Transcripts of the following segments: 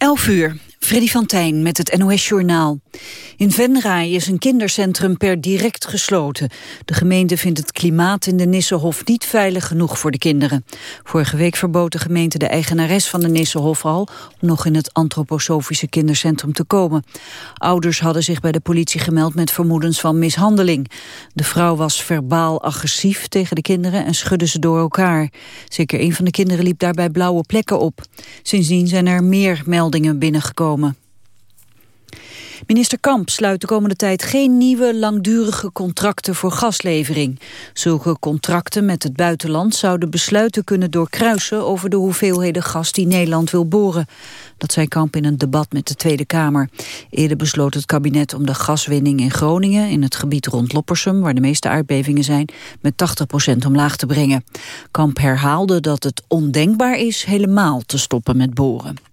11 uur. Freddy van Tijn met het NOS-journaal. In Venray is een kindercentrum per direct gesloten. De gemeente vindt het klimaat in de Nissenhof niet veilig genoeg voor de kinderen. Vorige week verbood de gemeente de eigenares van de Nissenhof al... om nog in het antroposofische kindercentrum te komen. Ouders hadden zich bij de politie gemeld met vermoedens van mishandeling. De vrouw was verbaal agressief tegen de kinderen en schudde ze door elkaar. Zeker een van de kinderen liep daarbij blauwe plekken op. Sindsdien zijn er meer meldingen binnengekomen. Minister Kamp sluit de komende tijd geen nieuwe langdurige contracten voor gaslevering. Zulke contracten met het buitenland zouden besluiten kunnen doorkruisen over de hoeveelheden gas die Nederland wil boren. Dat zei Kamp in een debat met de Tweede Kamer. Eerder besloot het kabinet om de gaswinning in Groningen, in het gebied rond Loppersum, waar de meeste aardbevingen zijn, met 80% omlaag te brengen. Kamp herhaalde dat het ondenkbaar is helemaal te stoppen met boren.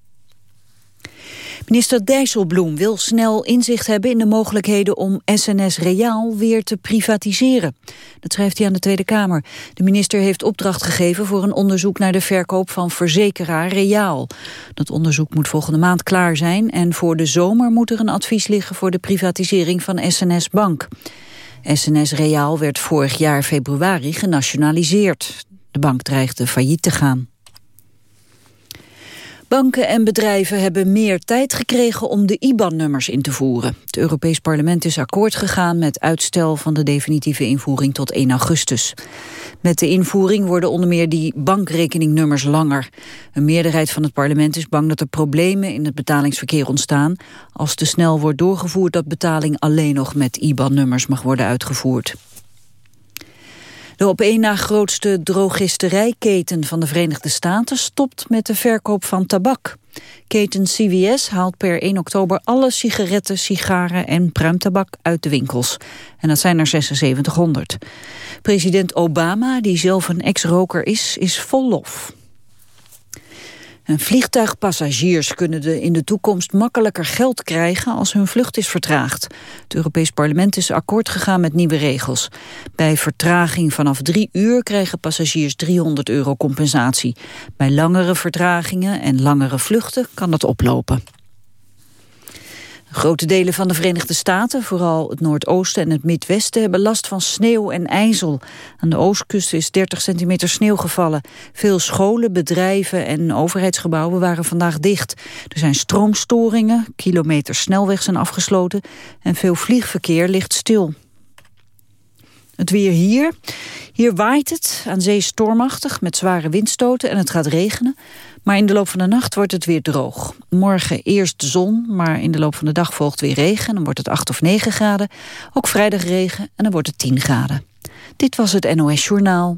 Minister Dijsselbloem wil snel inzicht hebben in de mogelijkheden om SNS Reaal weer te privatiseren. Dat schrijft hij aan de Tweede Kamer. De minister heeft opdracht gegeven voor een onderzoek naar de verkoop van verzekeraar Reaal. Dat onderzoek moet volgende maand klaar zijn en voor de zomer moet er een advies liggen voor de privatisering van SNS Bank. SNS Reaal werd vorig jaar februari genationaliseerd. De bank dreigde failliet te gaan. Banken en bedrijven hebben meer tijd gekregen om de IBAN-nummers in te voeren. Het Europees Parlement is akkoord gegaan met uitstel van de definitieve invoering tot 1 augustus. Met de invoering worden onder meer die bankrekeningnummers langer. Een meerderheid van het parlement is bang dat er problemen in het betalingsverkeer ontstaan... als te snel wordt doorgevoerd dat betaling alleen nog met IBAN-nummers mag worden uitgevoerd. De op één na grootste drogisterijketen van de Verenigde Staten stopt met de verkoop van tabak. Keten CVS haalt per 1 oktober alle sigaretten, sigaren en pruimtabak uit de winkels. En dat zijn er 7600. President Obama, die zelf een ex-roker is, is vol lof. En vliegtuigpassagiers kunnen de in de toekomst makkelijker geld krijgen als hun vlucht is vertraagd. Het Europees Parlement is akkoord gegaan met nieuwe regels. Bij vertraging vanaf drie uur krijgen passagiers 300 euro compensatie. Bij langere vertragingen en langere vluchten kan dat oplopen. Grote delen van de Verenigde Staten, vooral het Noordoosten en het Midwesten, hebben last van sneeuw en ijzel. Aan de oostkust is 30 centimeter sneeuw gevallen. Veel scholen, bedrijven en overheidsgebouwen waren vandaag dicht. Er zijn stroomstoringen, kilometers snelweg zijn afgesloten en veel vliegverkeer ligt stil. Het weer hier. Hier waait het, aan zee stormachtig, met zware windstoten en het gaat regenen. Maar in de loop van de nacht wordt het weer droog. Morgen eerst zon, maar in de loop van de dag volgt weer regen. Dan wordt het 8 of 9 graden. Ook vrijdag regen en dan wordt het 10 graden. Dit was het NOS Journaal.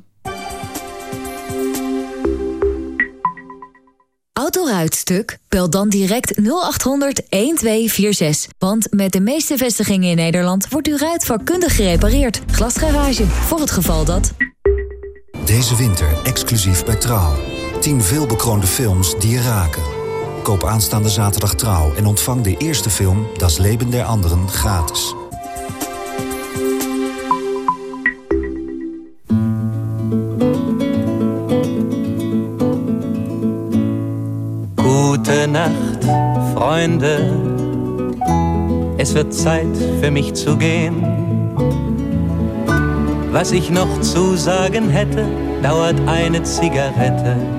Autoruitstuk? Bel dan direct 0800 1246. Want met de meeste vestigingen in Nederland wordt uw ruit vakkundig gerepareerd. Glasgarage, voor het geval dat... Deze winter exclusief bij Trouw. 10 veelbekroonde films die je raken. Koop aanstaande zaterdag Trouw en ontvang de eerste film... Das Leben der Anderen gratis. Gute Nacht, Freunde. Es wird Zeit für mich zu gehen. Was ich noch zu sagen hätte, dauert eine Zigarette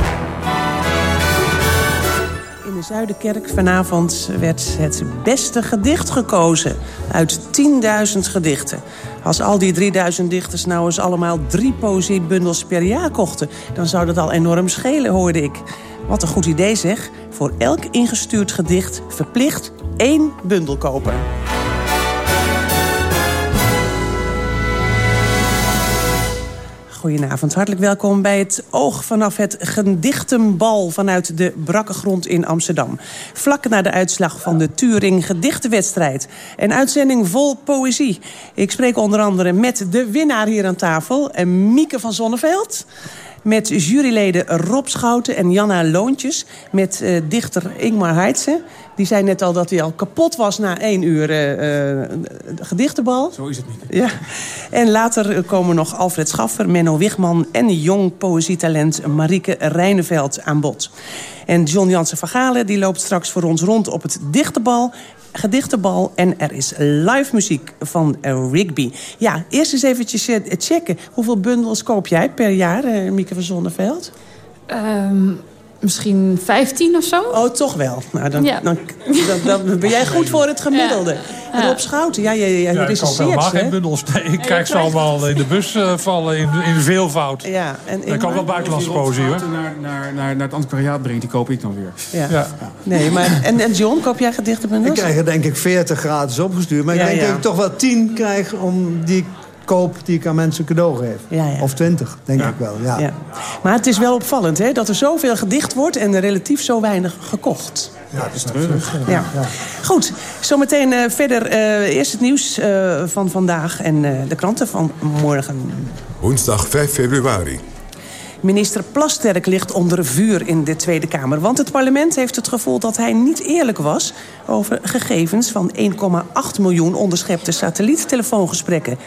De Zuiderkerk vanavond werd het beste gedicht gekozen uit 10.000 gedichten. Als al die 3000 dichters nou eens allemaal drie poëziebundels per jaar kochten... dan zou dat al enorm schelen, hoorde ik. Wat een goed idee zeg. Voor elk ingestuurd gedicht verplicht één bundel kopen. Goedenavond, hartelijk welkom bij het oog vanaf het gedichtenbal... vanuit de brakke grond in Amsterdam. Vlak na de uitslag van de Turing gedichtenwedstrijd. Een uitzending vol poëzie. Ik spreek onder andere met de winnaar hier aan tafel... Mieke van Zonneveld met juryleden Rob Schouten en Janna Loontjes... met uh, dichter Ingmar Heitse. Die zei net al dat hij al kapot was na één uur uh, gedichtenbal. Zo is het niet. Ja. En later komen nog Alfred Schaffer, Menno Wigman... en jong poëzietalent Marieke Rijneveld aan bod. En John Jansen van Galen die loopt straks voor ons rond op het dichtenbal gedichtenbal en er is live muziek van Rigby. Ja, eerst eens eventjes checken. Hoeveel bundels koop jij per jaar, Mieke van Zonneveld? Um, misschien 15 of zo. Oh, toch wel. Nou, dan, ja. dan, dan, dan, ben jij goed voor het gemiddelde. Ja. Rob Schouten, ja, je, je, je ja, ik koop helemaal geen bundels. Nee, ik krijg ze allemaal in de bus uh, vallen in, in veelvoud. Ja, en ik kan wel buitenlandse poëzie, hoor. Naar, naar, naar, naar het antiquariaat brengt, die koop ik dan weer. Ja. ja. Nee, maar, en, en John, koop jij gedichtenbundels? Ik krijg er denk ik 40 gratis opgestuurd. Maar ik denk dat ik toch wel 10 krijg om die koop die ik aan mensen cadeau geef. Ja, ja. Of twintig, denk ik wel. Ja. ja. Maar het is wel opvallend hè, dat er zoveel gedicht wordt... en er relatief zo weinig gekocht. Ja, dat is terug. Ja. Goed, zometeen uh, verder uh, eerst het nieuws uh, van vandaag... en de kranten van morgen. Woensdag 5 februari. Minister Plasterk ligt onder vuur in de Tweede Kamer. Want het parlement heeft het gevoel dat hij niet eerlijk was... over gegevens van 1,8 miljoen onderschepte satelliettelefoongesprekken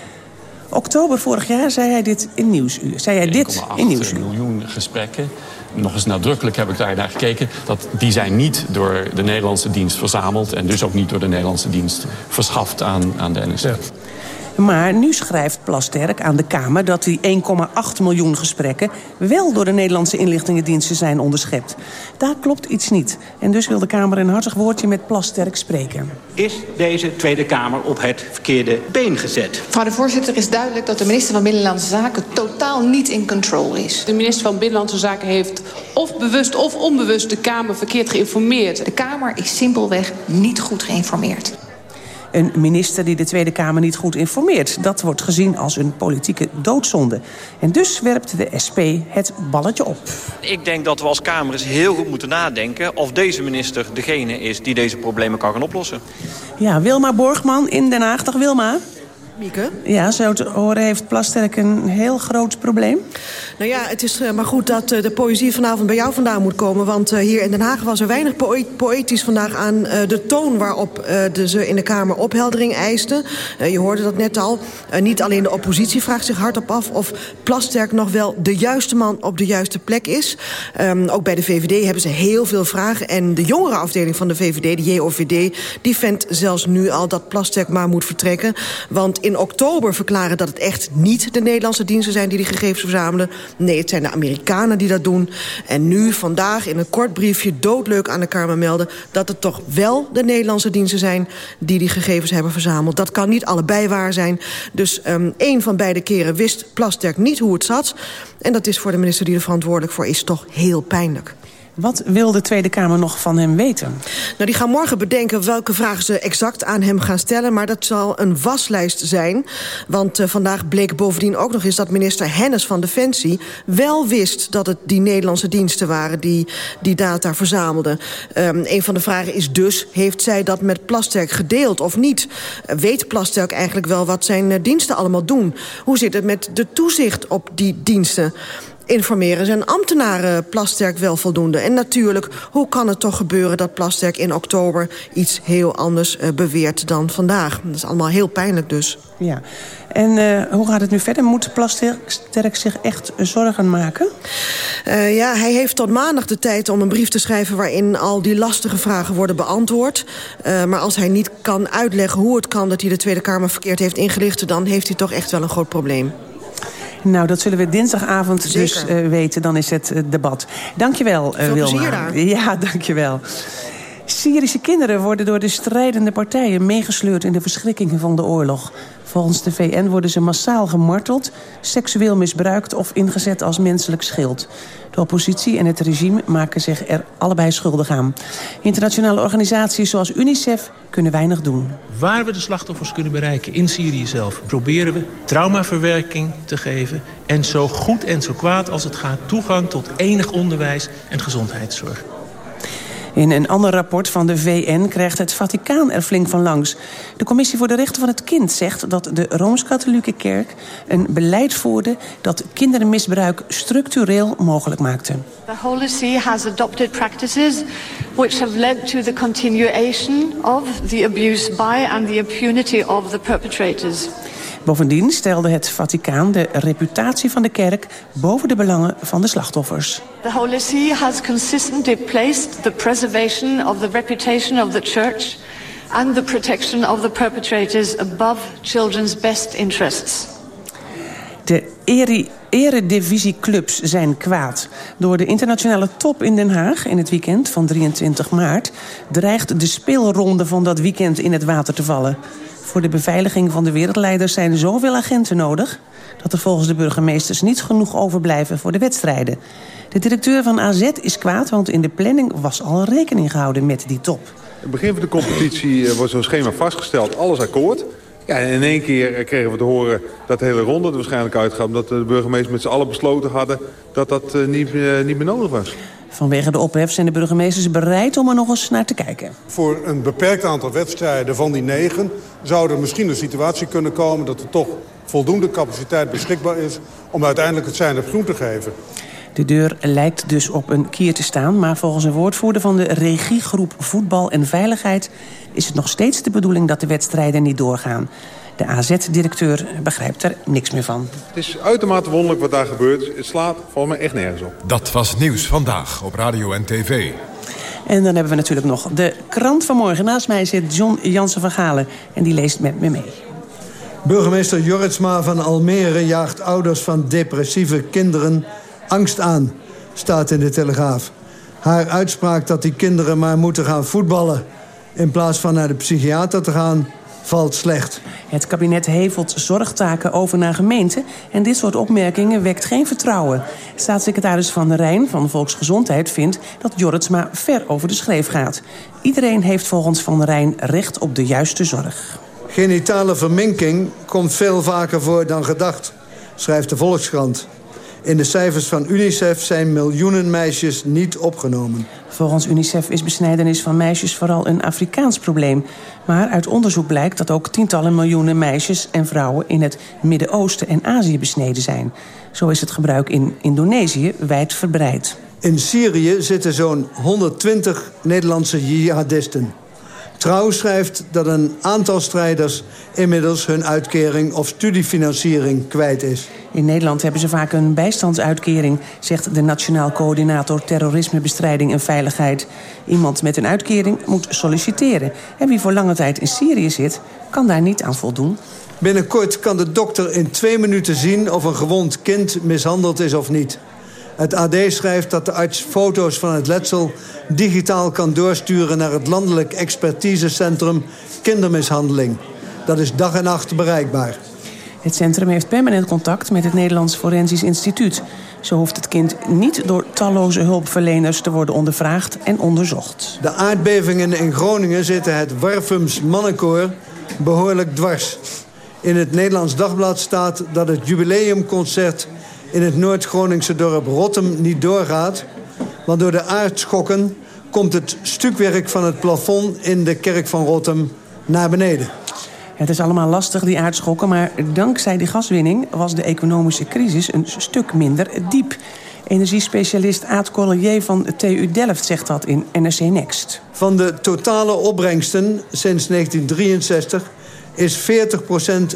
oktober vorig jaar zei hij dit in Nieuwsuur. Zei hij dit in Nieuwsuur. miljoen gesprekken. Nog eens nadrukkelijk heb ik daar naar gekeken. Dat die zijn niet door de Nederlandse dienst verzameld... en dus ook niet door de Nederlandse dienst verschaft aan, aan de. Ja. Maar nu schrijft Plasterk aan de Kamer dat die 1,8 miljoen gesprekken... wel door de Nederlandse inlichtingendiensten zijn onderschept. Daar klopt iets niet. En dus wil de Kamer een hartig woordje met Plasterk spreken. Is deze Tweede Kamer op het verkeerde been gezet? Mevrouw de voorzitter, is duidelijk dat de minister van Binnenlandse Zaken... totaal niet in control is. De minister van Binnenlandse Zaken heeft of bewust of onbewust de Kamer verkeerd geïnformeerd. De Kamer is simpelweg niet goed geïnformeerd een minister die de Tweede Kamer niet goed informeert. Dat wordt gezien als een politieke doodzonde. En dus werpt de SP het balletje op. Ik denk dat we als Kamer eens heel goed moeten nadenken... of deze minister degene is die deze problemen kan gaan oplossen. Ja, Wilma Borgman in Den Haag. Dag Wilma. Mieke? Ja, zo te horen heeft Plasterk een heel groot probleem. Nou ja, het is uh, maar goed dat uh, de poëzie vanavond bij jou vandaan moet komen. Want uh, hier in Den Haag was er weinig poë poëtisch vandaag aan de toon... waarop ze in de Kamer opheldering eisten. je hoorde dat net al. niet alleen de oppositie vraagt zich hardop af... of Plasterk nog wel de juiste man op de juiste plek is. Um, ook bij de VVD hebben ze heel veel vragen. En de jongere afdeling van de VVD, de JOVD... die vindt zelfs nu al dat Plasterk maar moet vertrekken. Want in oktober verklaren dat het echt niet de Nederlandse diensten zijn... die die gegevens verzamelen. Nee, het zijn de Amerikanen die dat doen. En nu, vandaag, in een kort briefje doodleuk aan de Kamer melden... dat het toch wel de Nederlandse diensten zijn die die gegevens hebben verzameld. Dat kan niet allebei waar zijn. Dus um, één van beide keren wist Plasterk niet hoe het zat. En dat is voor de minister die er verantwoordelijk voor is toch heel pijnlijk. Wat wil de Tweede Kamer nog van hem weten? Nou, die gaan morgen bedenken welke vragen ze exact aan hem gaan stellen. Maar dat zal een waslijst zijn. Want uh, vandaag bleek bovendien ook nog eens dat minister Hennis van Defensie... wel wist dat het die Nederlandse diensten waren die die data verzamelden. Um, een van de vragen is dus, heeft zij dat met Plasterk gedeeld of niet? Uh, weet Plasterk eigenlijk wel wat zijn uh, diensten allemaal doen? Hoe zit het met de toezicht op die diensten? Informeren zijn ambtenaren Plasterk wel voldoende? En natuurlijk, hoe kan het toch gebeuren dat Plasterk in oktober iets heel anders uh, beweert dan vandaag? Dat is allemaal heel pijnlijk dus. Ja. En uh, hoe gaat het nu verder? Moet Plasterk zich echt zorgen maken? Uh, ja, hij heeft tot maandag de tijd om een brief te schrijven... waarin al die lastige vragen worden beantwoord. Uh, maar als hij niet kan uitleggen hoe het kan dat hij de Tweede Kamer verkeerd heeft ingelicht... dan heeft hij toch echt wel een groot probleem. Nou, dat zullen we dinsdagavond Zeker. dus uh, weten. Dan is het uh, debat. Dankjewel, uh, Wilma. Veel daar. Ja, dankjewel. Syrische kinderen worden door de strijdende partijen meegesleurd in de verschrikkingen van de oorlog. Volgens de VN worden ze massaal gemarteld, seksueel misbruikt of ingezet als menselijk schild. De oppositie en het regime maken zich er allebei schuldig aan. Internationale organisaties zoals UNICEF kunnen weinig doen. Waar we de slachtoffers kunnen bereiken in Syrië zelf... proberen we traumaverwerking te geven... en zo goed en zo kwaad als het gaat toegang tot enig onderwijs en gezondheidszorg. In een ander rapport van de VN krijgt het Vaticaan er flink van langs. De Commissie voor de Rechten van het Kind zegt dat de Rooms-Katholieke Kerk een beleid voerde dat kindermisbruik structureel mogelijk maakte. The Holy See has adopted practices which have led to the continuation of the abuse by and the impunity of the perpetrators. Bovendien stelde het Vaticaan de reputatie van de kerk boven de belangen van de slachtoffers. The Holy See has consistently placed the preservation of the reputation of the church and the protection of the perpetrators above children's best interests. De eri eredivisieclubs zijn kwaad. Door de internationale top in Den Haag in het weekend van 23 maart... dreigt de speelronde van dat weekend in het water te vallen. Voor de beveiliging van de wereldleiders zijn zoveel agenten nodig... dat er volgens de burgemeesters niet genoeg overblijven voor de wedstrijden. De directeur van AZ is kwaad, want in de planning was al rekening gehouden met die top. het begin van de competitie eh, wordt zo'n schema vastgesteld, alles akkoord. Ja, en in één keer kregen we te horen dat de hele ronde er waarschijnlijk uitgaat... omdat de burgemeesters met z'n allen besloten hadden dat dat eh, niet, uh, niet meer nodig was. Vanwege de ophef zijn de burgemeesters bereid om er nog eens naar te kijken. Voor een beperkt aantal wedstrijden van die negen... zou er misschien een situatie kunnen komen dat er toch voldoende capaciteit beschikbaar is... om uiteindelijk het zijn op groen te geven. De deur lijkt dus op een kier te staan... maar volgens een woordvoerder van de regiegroep Voetbal en Veiligheid... is het nog steeds de bedoeling dat de wedstrijden niet doorgaan. De AZ-directeur begrijpt er niks meer van. Het is uitermate wonderlijk wat daar gebeurt. Het slaat volgens mij echt nergens op. Dat was Nieuws Vandaag op Radio en TV. En dan hebben we natuurlijk nog de krant van morgen. Naast mij zit John Jansen van Galen en die leest met me mee. Burgemeester Jorritsma van Almere jaagt ouders van depressieve kinderen angst aan, staat in de Telegraaf. Haar uitspraak dat die kinderen maar moeten gaan voetballen... in plaats van naar de psychiater te gaan, valt slecht. Het kabinet hevelt zorgtaken over naar gemeenten... en dit soort opmerkingen wekt geen vertrouwen. Staatssecretaris Van der Rijn van Volksgezondheid vindt... dat Jorritsma ver over de schreef gaat. Iedereen heeft volgens Van der Rijn recht op de juiste zorg. Genitale verminking komt veel vaker voor dan gedacht, schrijft de Volkskrant. In de cijfers van UNICEF zijn miljoenen meisjes niet opgenomen. Volgens UNICEF is besnijdenis van meisjes vooral een Afrikaans probleem. Maar uit onderzoek blijkt dat ook tientallen miljoenen meisjes en vrouwen... in het Midden-Oosten en Azië besneden zijn. Zo is het gebruik in Indonesië wijd verbreid. In Syrië zitten zo'n 120 Nederlandse jihadisten. Trouw schrijft dat een aantal strijders inmiddels hun uitkering of studiefinanciering kwijt is. In Nederland hebben ze vaak een bijstandsuitkering, zegt de Nationaal Coördinator Terrorismebestrijding en Veiligheid. Iemand met een uitkering moet solliciteren. En wie voor lange tijd in Syrië zit, kan daar niet aan voldoen. Binnenkort kan de dokter in twee minuten zien of een gewond kind mishandeld is of niet. Het AD schrijft dat de arts foto's van het letsel digitaal kan doorsturen naar het landelijk expertisecentrum kindermishandeling. Dat is dag en nacht bereikbaar. Het centrum heeft permanent contact met het Nederlands Forensisch Instituut. Zo hoeft het kind niet door talloze hulpverleners te worden ondervraagd en onderzocht. De aardbevingen in Groningen zitten het Warfums mannenkoor behoorlijk dwars. In het Nederlands Dagblad staat dat het jubileumconcert in het Noord-Groningse dorp Rottem niet doorgaat. Want door de aardschokken komt het stukwerk van het plafond in de kerk van Rottem naar beneden. Het is allemaal lastig, die aardschokken, maar dankzij die gaswinning was de economische crisis een stuk minder diep. Energiespecialist Aad Collier van TU Delft zegt dat in NRC Next. Van de totale opbrengsten sinds 1963 is 40%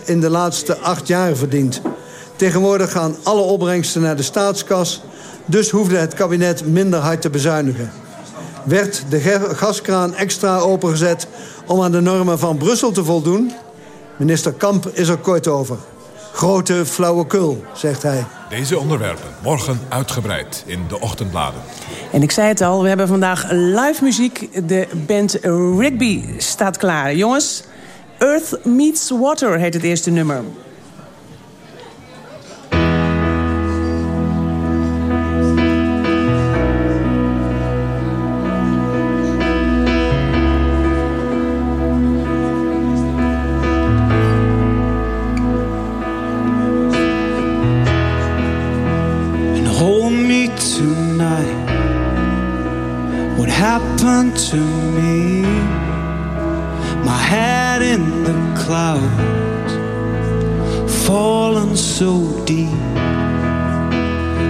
in de laatste acht jaar verdiend. Tegenwoordig gaan alle opbrengsten naar de staatskas... dus hoefde het kabinet minder hard te bezuinigen. Werd de gaskraan extra opengezet om aan de normen van Brussel te voldoen? Minister Kamp is er kort over. Grote flauwekul, zegt hij. Deze onderwerpen morgen uitgebreid in de ochtendbladen. En ik zei het al, we hebben vandaag live muziek. De band Rigby staat klaar. Jongens, Earth Meets Water heet het eerste nummer. To me? My head in the clouds, fallen so deep.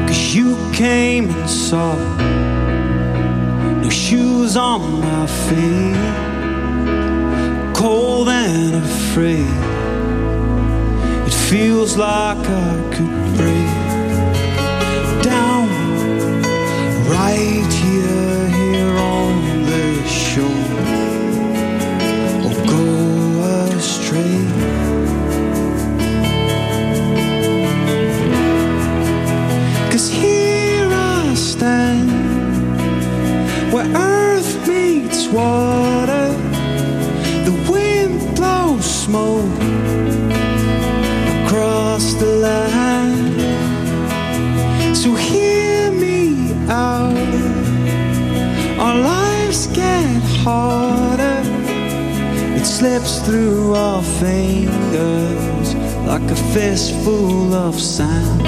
Cause you came and saw no shoes on my feet, cold and afraid. It feels like I could break down right through our fingers like a fistful of sand.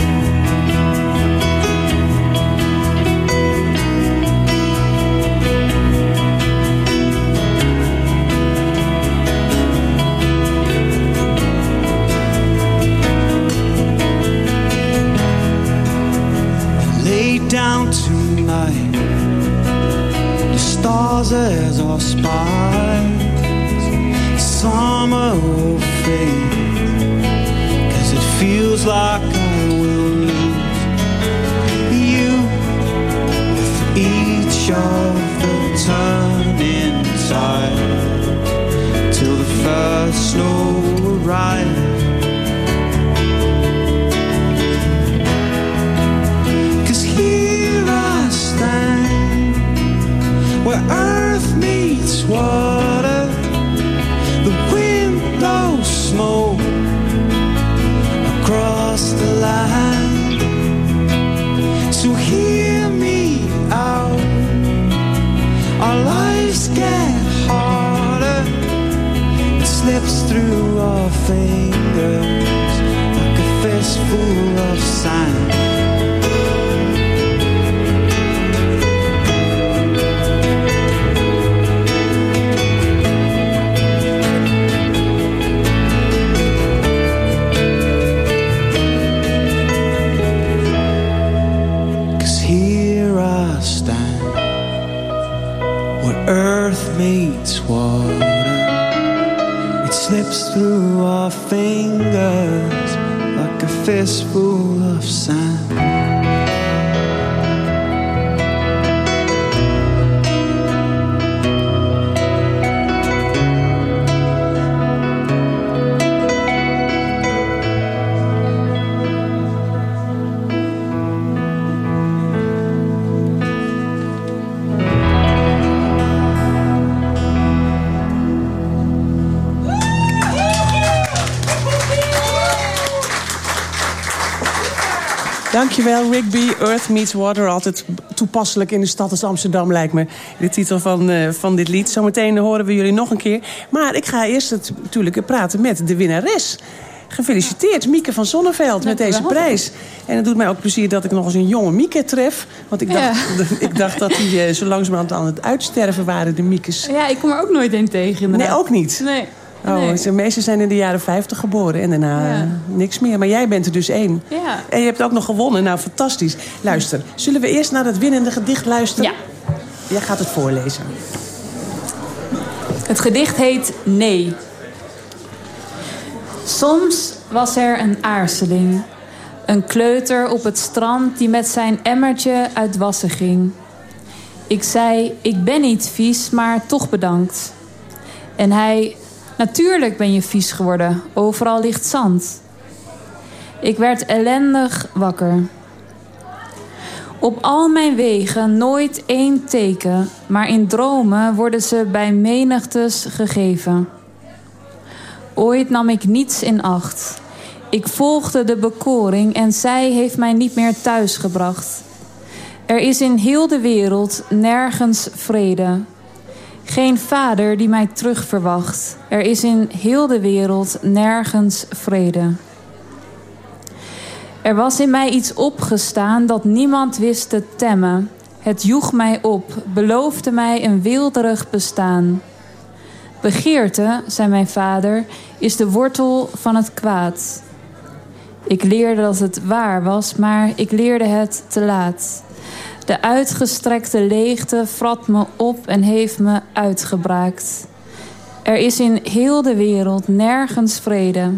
lay down tonight. The stars as our spies. Summer will fade. Cause it feels like I will lose you with each of the turning tides till the first snow arrives. Cause here I stand where earth fist. Dankjewel, Rigby. Earth Meets Water. Altijd toepasselijk in de stad als Amsterdam, lijkt me. De titel van, eh, van dit lied. Zometeen horen we jullie nog een keer. Maar ik ga eerst het, natuurlijk praten met de winnares. Gefeliciteerd, Mieke van Zonneveld, met deze prijs. En het doet mij ook plezier dat ik nog eens een jonge Mieke tref. Want ik dacht, ik dacht dat die eh, zo langzamerhand aan het uitsterven waren, de Miekes. Ja, ik kom er ook nooit een tegen, inderdaad. Nee, ook niet? Nee. Oh, de meeste zijn in de jaren 50 geboren en daarna Ja. niks meer. Maar jij bent er dus één. Ja. En je hebt ook nog gewonnen. Nou, fantastisch. Luister, zullen we eerst naar het winnende gedicht luisteren? Ja. Jij gaat het voorlezen. Het gedicht heet Nee. Soms was er een aarzeling. Een kleuter op het strand die met zijn emmertje uit wassen ging. Ik zei, ik ben niet vies, maar toch bedankt. En hij, natuurlijk ben je vies geworden. Overal ligt zand. Ik werd ellendig wakker. Op al mijn wegen nooit één teken, maar in dromen worden ze bij menigtes gegeven. Ooit nam ik niets in acht. Ik volgde de bekoring en zij heeft mij niet meer thuisgebracht. Er is in heel de wereld nergens vrede. Geen vader die mij terug verwacht. Er is in heel de wereld nergens vrede. Er was in mij iets opgestaan dat niemand wist te temmen. Het joeg mij op, beloofde mij een wilderig bestaan. Begeerte, zei mijn vader, is de wortel van het kwaad. Ik leerde dat het waar was, maar ik leerde het te laat. De uitgestrekte leegte vrat me op en heeft me uitgebraakt. Er is in heel de wereld nergens vrede.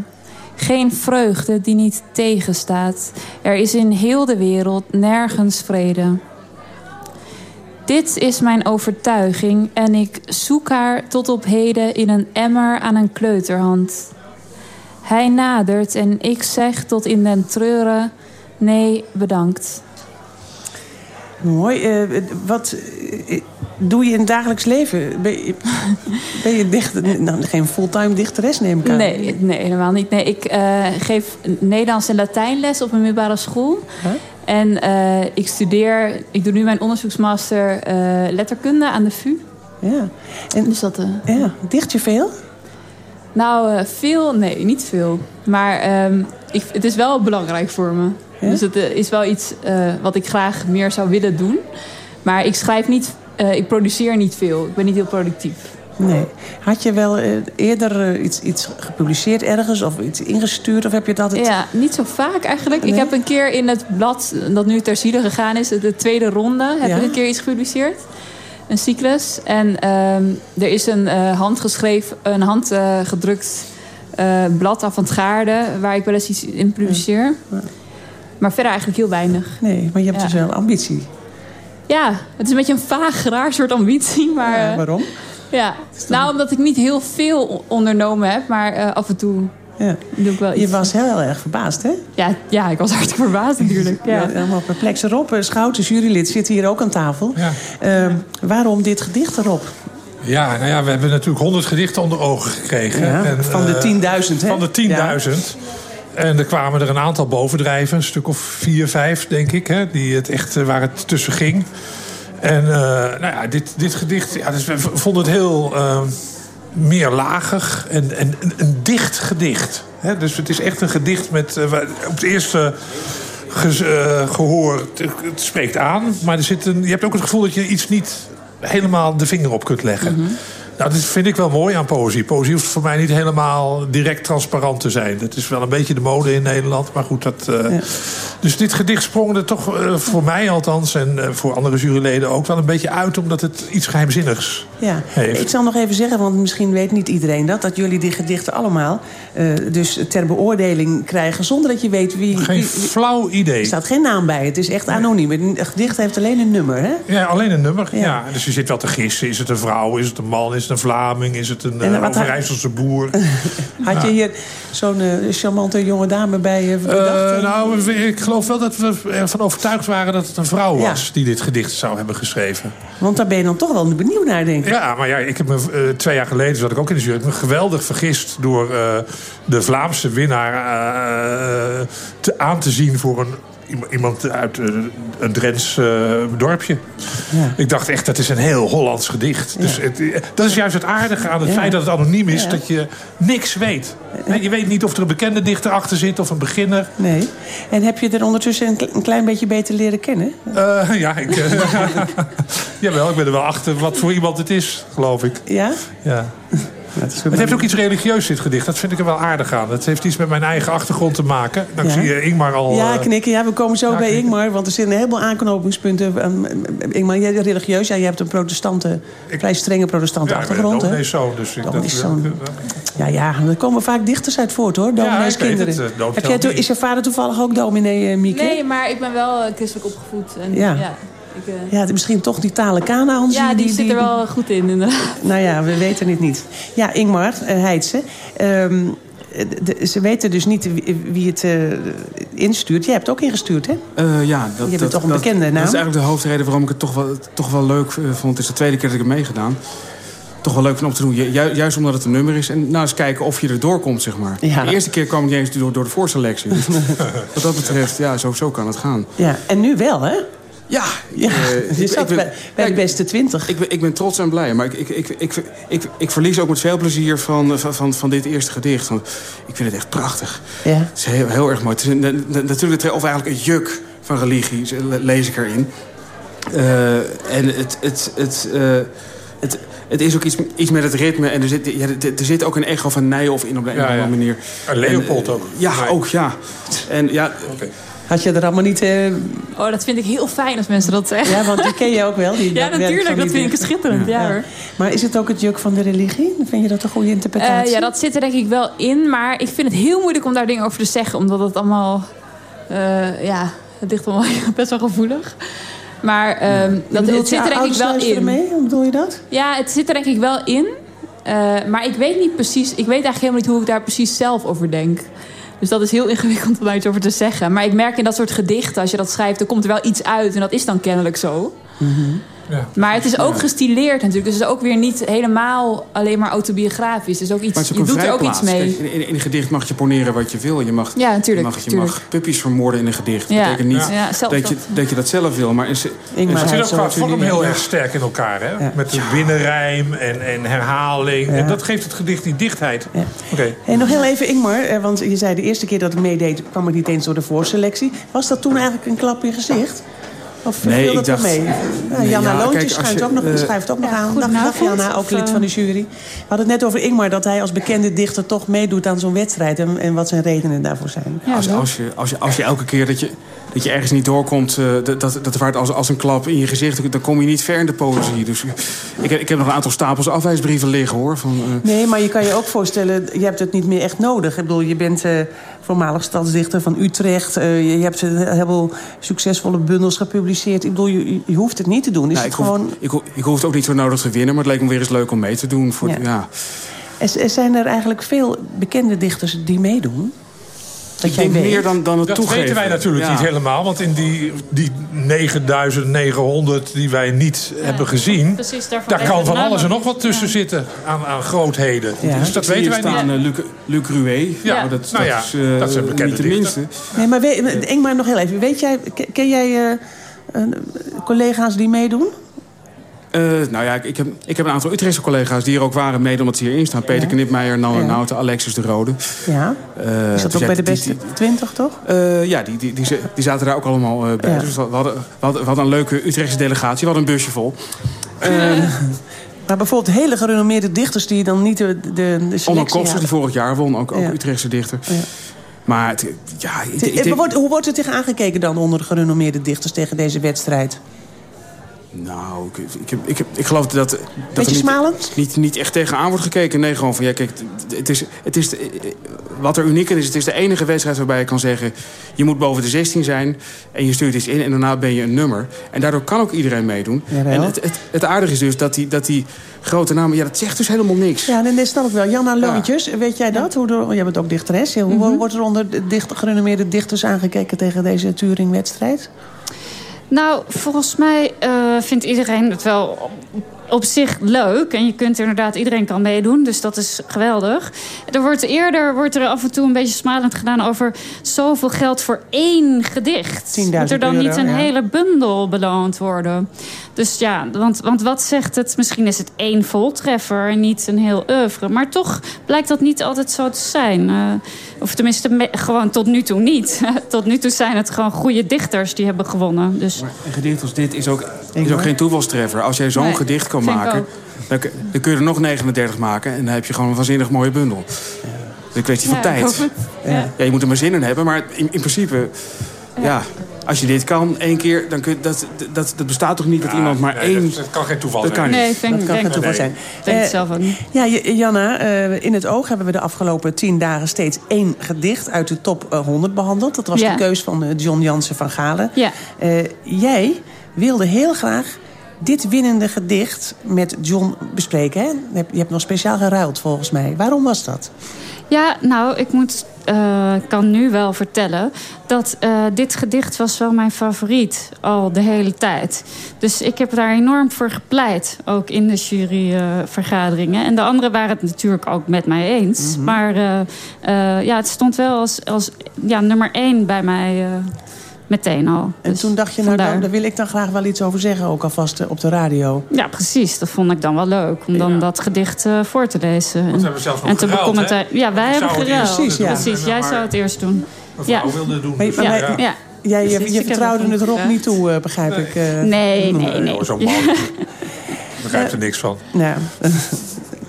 Geen vreugde die niet tegenstaat. Er is in heel de wereld nergens vrede. Dit is mijn overtuiging en ik zoek haar tot op heden in een emmer aan een kleuterhand. Hij nadert en ik zeg tot in den treuren: nee, bedankt. Mooi. Uh, wat uh, doe je in het dagelijks leven? Ben je, ben je dichter, nou, geen fulltime dichteres, neem ik aan? Nee, nee helemaal niet. Nee, ik uh, geef Nederlands en Latijnles op een middelbare school. Huh? En ik studeer, ik doe nu mijn onderzoeksmaster letterkunde aan de VU. Ja. En, dus dat, ja. Dicht je veel? Nou, veel? Nee, niet veel. Maar um, ik, het is wel belangrijk voor me. Dus het is wel iets uh, wat ik graag meer zou willen doen. Maar ik schrijf niet, uh, ik produceer niet veel. Ik ben niet heel productief. Nee. Had je wel uh, eerder iets, iets gepubliceerd ergens of iets ingestuurd? Of heb je dat... Het... Ja, niet zo vaak eigenlijk. Nee? Ik heb een keer in het blad dat nu ter ziele gegaan is... de tweede ronde, heb ja? ik een keer iets gepubliceerd. Een cyclus. En um, er is een uh, handgeschreven, een handgedrukt uh, blad avant-garde... waar ik wel eens iets in publiceer. Ja. Maar verder eigenlijk heel weinig. Nee, maar je hebt ja. dus wel ambitie. Ja, het is een beetje een vaag, raar soort ambitie. Maar, ja, waarom? Ja, nou omdat ik niet heel veel ondernomen heb, maar uh, af en toe ja. doe ik wel iets. Je was heel erg verbaasd, hè? Ja, ja ik was hartstikke verbaasd natuurlijk. Ja. Ja, helemaal perplex. Rob Schouten, jurylid, zit hier ook aan tafel. Ja. Uh, waarom dit gedicht erop? Ja, nou ja, we hebben natuurlijk honderd gedichten onder ogen gekregen. Ja, en, van de 10.000, hè? Van de 10.000. En er kwamen er een aantal bovendrijven, een stuk of vier, vijf, denk ik, hè, die het echt, waar het tussen ging. En uh, nou ja, dit, dit gedicht, ja, dus we vonden het heel uh, meerlagig en, en een, dicht gedicht. Hè? Dus het is echt een gedicht met uh, op het eerste ge gehoor, het, spreekt aan. Maar er zit een, je hebt ook het gevoel dat je iets niet helemaal de vinger op kunt leggen. -hmm. Nou, dat vind ik wel mooi aan poëzie. Poëzie hoeft voor mij niet helemaal direct transparant te zijn. Dat is wel een beetje de mode in Nederland. Maar goed, dat... Ja. Dus dit gedicht sprong er toch uh, voor mij althans... en uh, voor andere juryleden ook wel een beetje uit... omdat het iets geheimzinnigs ja. heeft. Ik zal nog even zeggen, want misschien weet niet iedereen dat... dat jullie die gedichten allemaal dus ter beoordeling krijgen... zonder dat je weet wie... Geen wie, flauw idee. Er staat geen naam bij. Het is echt anoniem. Het gedicht heeft alleen een nummer, hè? Ja, alleen een nummer. Ja. ja. Dus je zit wel te gissen. Is het een vrouw? Is het een man? Is het een Vlaming? Is het een uh, Overijsselse boer? Had je hier zo'n charmante jonge dame bij je bedacht? Nou, ik geloof wel dat we ervan overtuigd waren dat het een vrouw was... Ja. die dit gedicht zou hebben geschreven. Want daar ben je dan toch wel benieuwd naar, denk ik. Ja, maar ja, ik heb me uh, twee jaar geleden, zat ik ook in de jury... me geweldig vergist door de Vlaamse winnaar te, aan te zien voor een iemand uit een Drents uh, dorpje. Ja. Ik dacht echt, dat is een heel Hollands gedicht. Ja. Dus het, dat is juist het aardige aan het ja. feit dat het anoniem is... dat je niks weet. Je weet niet of er een bekende dichter achter zit of een beginner. Nee. En heb je er ondertussen een, een klein beetje beter leren kennen? Uh, ja, ik, jawel, ik ben er wel achter wat voor iemand het is, geloof ik. Ja? Ja. Het, het heeft ook iets religieus, dit gedicht. Dat vind ik er wel aardig aan. Het heeft iets met mijn eigen achtergrond te maken. Dan ja. zie je Ingmar al... Ja, knikken. Ja, we komen zo ja, bij knikken. Ingmar. Want er zitten een heleboel aanknopingspunten. Um, Ingmar, jij bent religieus. Ja, je hebt een protestante, ik, vrij strenge protestante ja, achtergrond. Ja, zo. Dus ik, dat, zo. Ja, ja, er komen vaak dichters uit voort, hoor. Dominees ja, kinderen. Het, uh, Heb jij is je vader toevallig ook dominee, uh, Mieke? Nee, maar ik ben wel christelijk opgevoed. En, ja. Ja. Ik, uh... Ja, misschien toch die Kanaan. Ja, die, die zit er wel goed in, inderdaad. Nou ja, we weten het niet. Ja, Ingmar uh, Heidse. Um, de, ze weten dus niet wie het uh, instuurt. Jij hebt het ook ingestuurd, hè? Uh, ja. Dat, Je bent dat, toch een dat, bekende naam? Dat is eigenlijk de hoofdreden waarom ik het toch wel, toch wel leuk vond. Het is de tweede keer dat ik heb meegedaan. toch wel leuk van om te doen. Ju juist omdat het een nummer is. En nou eens kijken of je erdoor komt, zeg maar. Ja. De eerste keer kwam ik niet eens door, door de voorselectie. Dus wat dat betreft, ja, zo, zo kan het gaan. Ja, en nu wel, hè? Ja, ja eh, je ik- zat ik ben- bij, bij de beste twintig. Ik ben, ik ben trots en blij, maar ik, ik, ik, ik, ik, ik verlies ook met veel plezier van, van, van, van dit eerste gedicht. Want ik vind het echt prachtig. Ja. Het is heel, heel erg mooi. Het is een, natuurlijk, het- of eigenlijk een juk van religie, lees ik erin. Eh, en het, het, het, eh, het, het is ook iets, iets met het ritme. En er zit, ja, er, er zit ook een echo van Nijhoff in op de een Ja, of andere ja. manier. En Leopold En, ook. Ja, ook, ja. En ja... Had je er allemaal niet... eh, Oh, dat vind ik heel fijn als mensen dat zeggen. Ja, want die ken je ook wel. Die Ja, natuurlijk. Dat vind ik schitterend. Ja, hoor. Maar is het ook het juk van de religie? Vind je dat een goede interpretatie? Eh, ja, dat zit er denk ik wel in. Maar ik vind het heel moeilijk om daar dingen over te zeggen. Omdat het allemaal... eh, ja, het ligt allemaal best wel gevoelig. Maar ehm, dat, het zit er denk ik wel in. mee? Hoe bedoel je dat? Ja, het zit er denk ik wel in. Maar ik weet niet precies... Ik weet eigenlijk helemaal niet hoe ik daar precies zelf over denk. Dus dat is heel ingewikkeld om daar iets over te zeggen. Maar ik merk in dat soort gedichten, als je dat schrijft... dan komt er wel iets uit en dat is dan kennelijk zo. Maar het is ook gestileerd natuurlijk. Dus het is ook weer niet helemaal alleen maar autobiografisch. Dus ook iets, Maar het is je ook een doet er ook iets mee. Kijk, in, in een gedicht mag je poneren wat je wil. Je mag, Ja, natuurlijk, Je mag, je puppies vermoorden in een gedicht. Dat Ja. betekent niet Ja. Ja, dat, je, dat. je zelf wil. Maar in, ze- in Het zit ook qua vorm heel ja. erg sterk in elkaar. Hè? Met de binnenrijm en, en herhaling. En dat geeft het gedicht die dichtheid. Oké. Hey, nog heel even Ingmar, eh, want je zei de eerste keer dat het meedeed... kwam het niet eens door de voorselectie. Was dat toen eigenlijk een klap in je gezicht? Of Nee, ik dat dacht- mee? Nee, Janna ja, Loontjes kijk, als schuift je, ook nog, eh, schuift ook nog aan. Dag, ook lid eh, van de jury. We hadden het net over Ingmar, dat hij als bekende dichter... toch meedoet aan zo'n wedstrijd en, en wat zijn redenen daarvoor zijn. als, als, je, als, je, als je elke keer dat je, dat je ergens niet doorkomt... eh, dat, dat, dat waard als, als een klap in je gezicht... dan kom je niet ver in de poëzie. Dus ik, heb- ik heb nog een aantal stapels afwijsbrieven liggen, hoor. Van, eh, Nee, maar je kan je ook voorstellen, je hebt het niet meer echt nodig. Ik bedoel, je bent eh, voormalig stadsdichter van Utrecht. eh, je, hebt een heleboel succesvolle bundels gepubliceerd. Ik bedoel, je, je hoeft het niet te doen. Is het ik, hoef, gewoon... ik, hoef, ik hoef het ook niet zo nodig te winnen... maar het leek me weer eens leuk om mee te doen. Voor, Ja. ja. Er zijn er eigenlijk veel bekende dichters die meedoen? Dat Ik denk meer dan, dan het Dat toegeven. weten wij natuurlijk Ja. niet helemaal. Want in die, die 9900 die wij niet hebben gezien... precies, daar kan van alles en nog wat tussen zitten aan, aan grootheden. Dus dat weten wij staan, niet. eh, Luc, Luc Rué. Ja. maar dat, Nou dat is eh, dat is een bekende niet de minste. Nee, maar weet, Ingmar, nog heel even. Weet jij, ken, jij eh, eh, collega's die meedoen? Eh, nou ja, ik, ik heb, ik heb een aantal Utrechtse collega's die er ook waren... mede omdat ze hierin staan. Peter Knipmeijer, Ja. Nauta, Alexis de Rode. Ja. Eh, Is dat dus ook bij de beste 20, toch? Eh, ja, die, die, die, die zaten daar ook allemaal bij. Ja. Dus we hadden, we, hadden, we hadden een leuke Utrechtse delegatie. We hadden een busje vol. Maar bijvoorbeeld hele gerenommeerde dichters die dan niet de, de, de Onno Kopster, die vorig jaar won. Ook, ook. Utrechtse dichter. Maar het, ja, ik, ik denk- wordt- hoe wordt er tegen aangekeken dan onder de gerenommeerde dichters tegen deze wedstrijd? Nou, ik, ik, heb, ik, heb, ik geloof dat, dat Beetje smalend? niet, niet, echt tegenaan wordt gekeken. Nee, gewoon van ja, kijk, het is, het is, wat er uniek in is, het is de enige wedstrijd waarbij je kan zeggen... je moet boven de 16 zijn en je stuurt iets in en daarna ben je een nummer. En daardoor kan ook iedereen meedoen. Jawel. En het, het, het aardige is dus dat die, dat die grote namen, ja, dat zegt dus helemaal niks. Ja, nee, dat snap ik wel. Janna Loontjes, weet jij dat? Hoe er, jij bent ook dichteres. Hoe Mhm. wordt er onder de dicht, gerenommeerde dichters aangekeken tegen deze Turing-wedstrijd? Nou, volgens mij eh, vindt iedereen het wel op zich leuk. En je kunt inderdaad, iedereen kan meedoen. Dus dat is geweldig. Er wordt eerder wordt er af en toe een beetje smalend gedaan over zoveel geld voor één gedicht. 10.000 Moet er dan euro, niet een ja. hele bundel beloond worden? Dus ja, want, want wat zegt het? Misschien is het één voltreffer en niet een heel oeuvre. Maar toch blijkt dat niet altijd zo te zijn. Eh, of tenminste, gewoon tot nu toe niet. tot nu toe zijn het gewoon goede dichters die hebben gewonnen. Dus Een gedicht als dit is ook, is ook geen toevalstreffer. Als jij zo'n Nee, gedicht kan maken, dan, kun- dan kun je er nog 39 maken... en dan heb je gewoon een waanzinnig mooie bundel. Het is een kwestie van Ja, tijd. Ja. Ja, je moet er maar zin in hebben, maar in, in principe... Ja. als je dit kan één keer, dan kun je, dat, dat, dat bestaat toch niet dat iemand maar nee, één... dat- dat kan geen toeval dat zijn. Kan niet. Nee, Dat kan denk, geen toeval zijn. Denk het Eh, zelf ook niet. Ja, Janna, eh, in het oog hebben we de afgelopen tien dagen steeds één gedicht uit de top eh, 100 behandeld. Dat was Ja. de keus van eh, John Jansen van Galen. Ja. Eh, jij wilde heel graag dit winnende gedicht met John bespreken. Hè? Je hebt- nog speciaal geruild volgens mij. Waarom was dat? Ja, nou, ik moet, eh, kan nu wel vertellen dat eh, dit gedicht was wel mijn favoriet al de hele tijd. Dus ik heb daar enorm voor gepleit, ook in de juryvergaderingen. en de anderen waren het natuurlijk ook met mij eens. Mhm. Maar eh, ja, het stond wel als, als ja, nummer één bij mij meteen al. En Dus toen dacht je, nou, vandaar. daar, wil ik dan graag wel iets over zeggen. Ook alvast eh, op de radio. Ja, precies. Dat vond ik dan wel leuk. Om dan dat gedicht eh, voor te lezen. we hebben zelfs nog en te geruild, hè? Ja, wij hebben geruild. Precies, ja. Precies, jij Maar- zou het eerst doen. Mevrouw wilde doen. Maar- dus maar- ja. Ja. Jij, je, Precies, je heb vertrouwde het Rob niet toe, eh, begrijp ik. eh. Nee, nee, nee. Zo'n man. Begrijpt er niks van. Ja.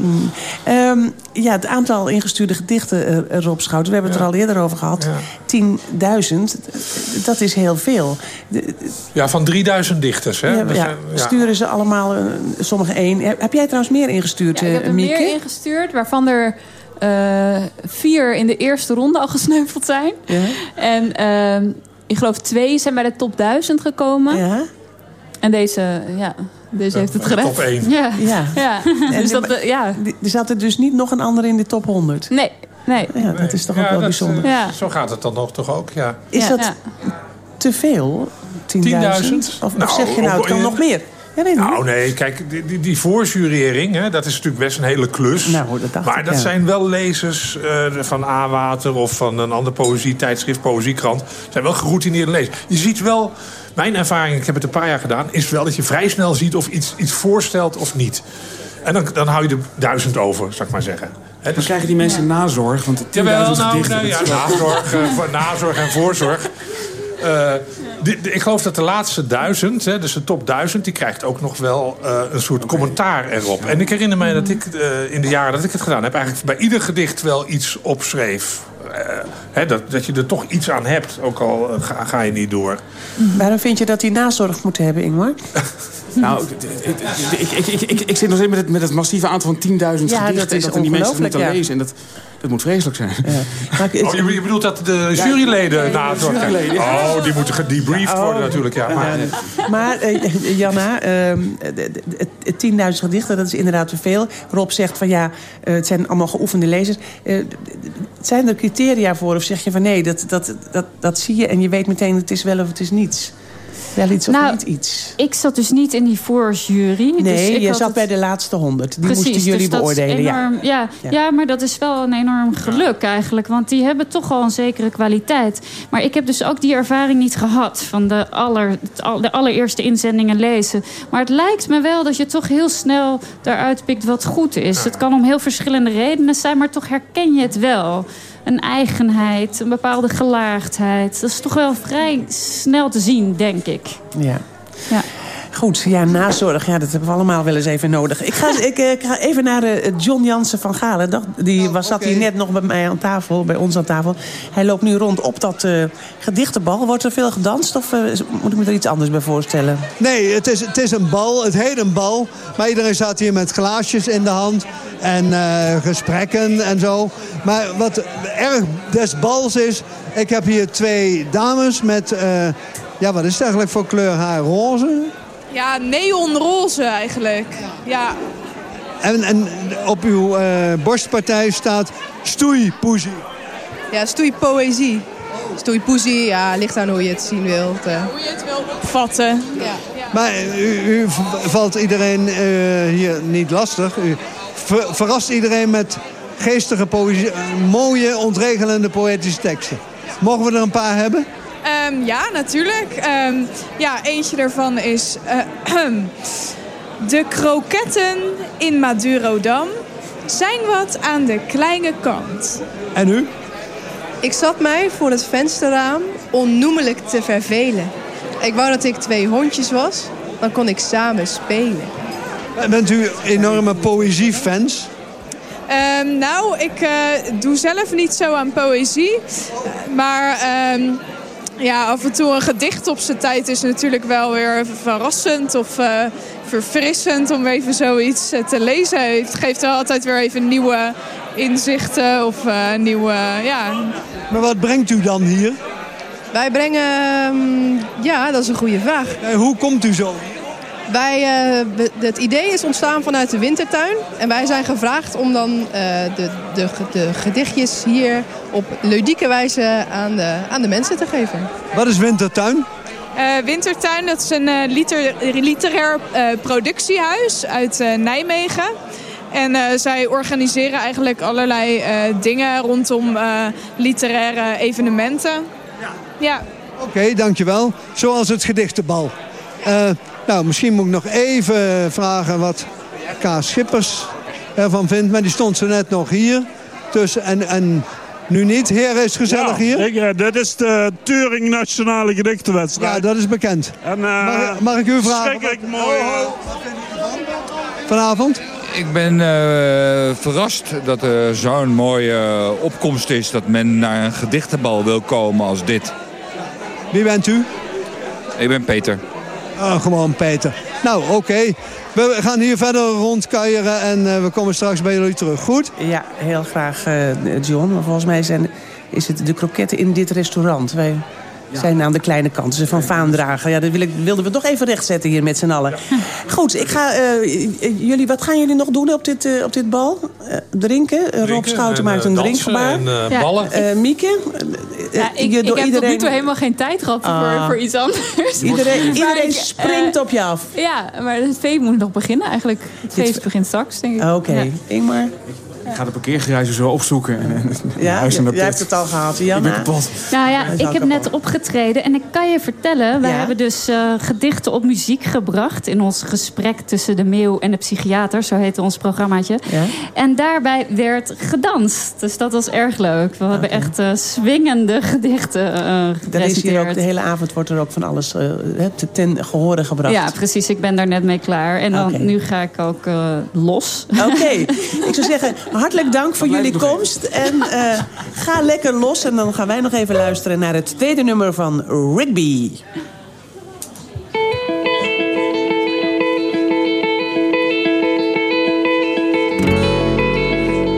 Mm. Ehm, ja, het aantal ingestuurde gedichten, eh, Rob Schout, we hebben het er al eerder over gehad. 10.000, dat is heel veel. De- Ja, van 3000 dichters. Hè? ja, Dat ja, zijn- ja. Sturen ze allemaal, eh, sommige één. Heb jij trouwens meer ingestuurd, Ja, ik heb eh, er Mieke? meer ingestuurd, waarvan er eh, vier in de eerste ronde al gesneuveld zijn. Ja. En ehm, ik geloof twee zijn bij de top 1000 gekomen. Ja. En deze, ja, deze heeft het gered. top één. Ja. Ja. dus dat, eh, ja. Er zat er dus niet nog een ander in de top 100? Nee, nee. Ja, dat is toch ook wel bijzonder. eh, Ja. Zo gaat het dan nog toch ook, ja. Is dat te veel? 10.000? 10.000? Of, of Nou, zeg je nou, het kan nog meer? Ja. Nou nee, kijk, die, die, die voorjurering, hè, dat is natuurlijk best een hele klus. Nou, dat dacht maar ik, dat ja. zijn wel lezers eh, van A-Water of van een ander poëzietijdschrift, Poëziekrant. zijn wel geroutineerde lezers. Je ziet wel, mijn ervaring, ik heb het een paar jaar gedaan... is wel dat je vrij snel ziet of iets, iets voorstelt of niet. En dan, dan hou je er duizend over, zou ik maar zeggen. Hè, Dan dus- krijgen die mensen nazorg, want 10.000 Jawel, nou, gedichten... nou, ja, nazorg, eh, voor- nazorg en voorzorg. Eh, ik geloof dat de laatste duizend, hè, dus de top duizend... die krijgt ook nog wel eh, een soort commentaar erop. En ik herinner mij dat ik eh, in de jaren dat ik het gedaan heb... eigenlijk bij ieder gedicht wel iets opschreef. Eh, hè, dat, dat je er toch iets aan hebt, ook al ga, ga je niet door. Waarom vind je dat die nazorg moet hebben, Ingmar? Nou, ik, ik, ik, ik, zit nog steeds met het, met het massieve aantal van 10.000 Ja, gedichten. dat en is dat die mensen het moeten ja. lezen. En dat, dat moet vreselijk zijn. Oh, je, je bedoelt dat de juryleden ja, juryleden, ja. Oh, die moeten gedebriefd worden natuurlijk, ja. Maar, Maar eh, Janna, ehm, het 10.000 gedichten, dat is inderdaad te veel. Rob zegt van ja, eh, het zijn allemaal geoefende lezers. Eh, zijn er criteria voor? Of zeg je van nee, dat, dat, dat, dat zie je en je weet meteen het is wel of het is niets? Wel iets of Nou, niet iets? Ik zat dus niet in die voorjury. Nee, dus ik je had zat het- bij de laatste honderd. Die Precies, moesten jullie dus dat is beoordelen. enorm- ja. ja. Ja. Ja. maar dat is wel een enorm geluk eigenlijk. Want die hebben toch al een zekere kwaliteit. Maar ik heb dus ook die ervaring niet gehad... van de, aller, de allereerste inzendingen lezen. Maar het lijkt me wel dat je toch heel snel daaruit pikt wat goed is. Het kan om heel verschillende redenen zijn... maar toch herken je het wel. Een eigenheid, een bepaalde gelaagdheid. Dat is toch wel vrij snel te zien, denk ik. Ja. Ja. Goed, ja, nazorg. Ja, dat hebben we allemaal wel eens even nodig. Ik ga, ik, eh, ik ga even naar eh, John Jansen van Galen. Dat- Die was, zat hier net nog bij mij aan tafel, bij ons aan tafel. Hij loopt nu rond op dat eh, gedichtenbal. Wordt er veel gedanst of moet ik me er iets anders bij voorstellen? Nee, het is, het is een bal. Het heet een bal. Maar iedereen staat hier met glaasjes in de hand. En gesprekken en zo. Maar wat erg des bals is... Ik heb hier twee dames met... ja, wat is het eigenlijk voor kleur haar? Roze? Ja, neonroze eigenlijk. Ja. En, en op uw eh, borstpartij staat stoei poesie. Ja, stoei poëzie. Stoei poezie, ja, ligt aan hoe je het zien wilt. eh. Hoe je het wil opvatten. Ja. Maar u, valt iedereen eh, hier niet lastig. U ver- verrast iedereen met geestige poëzie, mooie, ontregelende poëtische teksten. Mogen we er een paar hebben? Ehm, ja, natuurlijk. Ehm, ja, eentje daarvan is... eh, de kroketten in Madurodam zijn wat aan de kleine kant. En u? Ik zat mij voor het vensterraam onnoemelijk te vervelen. Ik wou dat ik twee hondjes was, dan kon ik samen spelen. Bent u enorme poëziefans? Ehm, nou, ik eh, doe zelf niet zo aan poëzie. Maar ehm, ja, af en toe een gedicht op zijn tijd is natuurlijk wel weer verrassend of eh, verfrissend om even zoiets eh, te lezen. Het geeft wel altijd weer even nieuwe inzichten of eh, nieuwe, ja... Maar wat brengt u dan hier? Wij brengen... ehm, ja, dat is een goede vraag. hoe komt u zo? Wij, eh, het idee is ontstaan vanuit de wintertuin. En wij zijn gevraagd om dan eh, de, de, de gedichtjes hier op ludieke wijze aan de, aan de mensen te geven. Wat is Wintertuin? Eh, Wintertuin, dat is een eh, liter- literair eh, productiehuis uit eh, Nijmegen. En eh, zij organiseren eigenlijk allerlei eh, dingen rondom eh, literaire evenementen. Ja. Oké, dankjewel. Zoals het gedichtenbal. Eh, nou, misschien moet ik nog even vragen wat K. Schippers ervan vindt. Maar die stond zo net nog hier. Tussen, en, en nu niet. Heren, is het gezellig Ja, hier? ik, eh, dit is de Turing Nationale Gedichtenwedstrijd. Ja, dat is bekend. En, eh, mag, mag ik u vragen? Schrikkelijk mooi. eh, Vanavond? Ik ben eh, verrast dat er zo'n mooie opkomst is... dat men naar een gedichtenbal wil komen als dit. Wie bent u? Ik ben Peter. Ah, gewoon Peter. Nou, oké. We gaan hier verder rondkuieren en eh, we komen straks bij jullie terug. Goed? Ja, heel graag, eh, John. Volgens mij zijn, is het de kroketten in dit restaurant. Wij zijn aan de kleine kant. Ze van Vaandrager. Ja, dat wil ik, wilden we toch even rechtzetten hier met z'n allen. Goed, ik ga, eh, jullie, wat gaan jullie nog doen op dit, eh, op dit bal? Eh, drinken? Eh, Rob Drinken Schouten en, maakt een drinkgebaar. en, eh, ballen. Eh, Mieke? Ja, ik, je- ik door heb tot iedereen- nu toe helemaal geen tijd gehad Ah. voor, voor iets anders. Iedereen, iedereen ik, springt op je af. Ja, maar het feest moet nog beginnen eigenlijk. Het feest begint straks, denk ik. Oké, Ja. Ingmar? Ik ga de parkeergarages zo opzoeken. En, en Ja, huis naar de jij hebt het al gehad. Ik Janna? ben kapot. Nou ja, ik heb net opgetreden en ik kan je vertellen... wij Ja? hebben dus eh, gedichten op muziek gebracht... in ons gesprek tussen de meeuw en de psychiater. Zo heette ons programmaatje. Ja? En daarbij werd gedanst. Dus dat was erg leuk. We hebben echt eh, swingende gedichten eh Er is hier ook, gepresenteerd. de hele avond wordt er ook van alles eh, ten gehore gebracht. Ja, precies. Ik ben daar net mee klaar. En dan, nu ga ik ook eh, los. Oké, ik zou zeggen, hartelijk dank voor jullie komst. En eh, ga lekker los. En dan gaan wij nog even luisteren naar het tweede nummer van Rigby.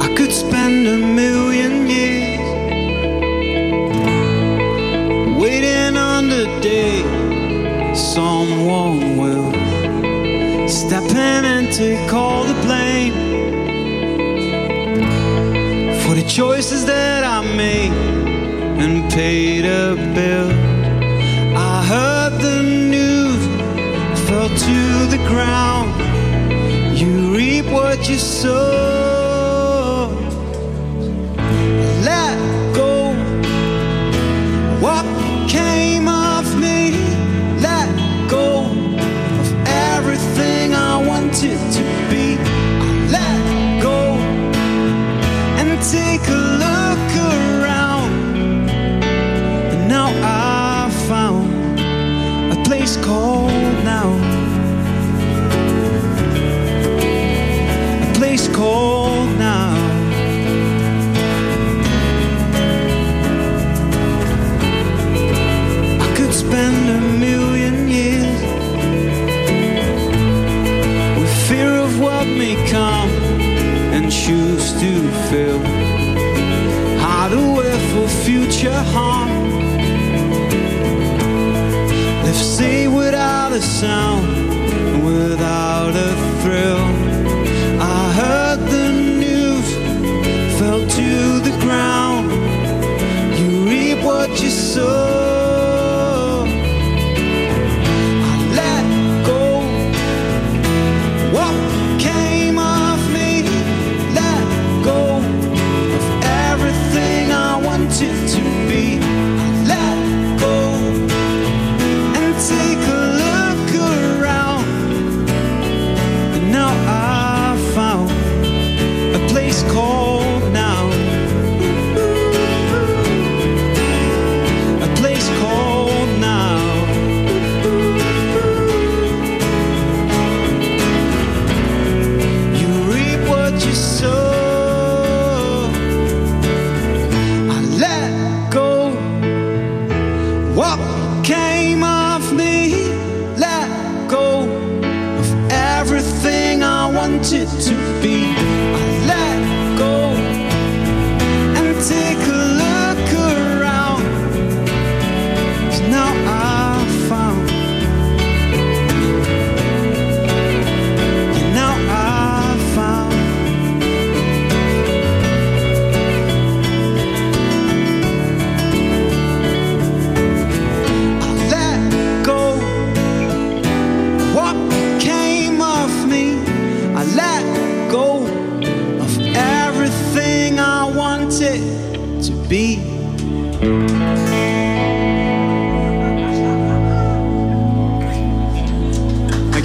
I could spend a million years waiting on the day someone will step in and take all the blame for the choices that I made and paid a bill. I heard the news, fell to the ground. You reap what you sow. Spend a million years with fear of what may come and choose to fail. Hide away for future harm. Live say without a sound,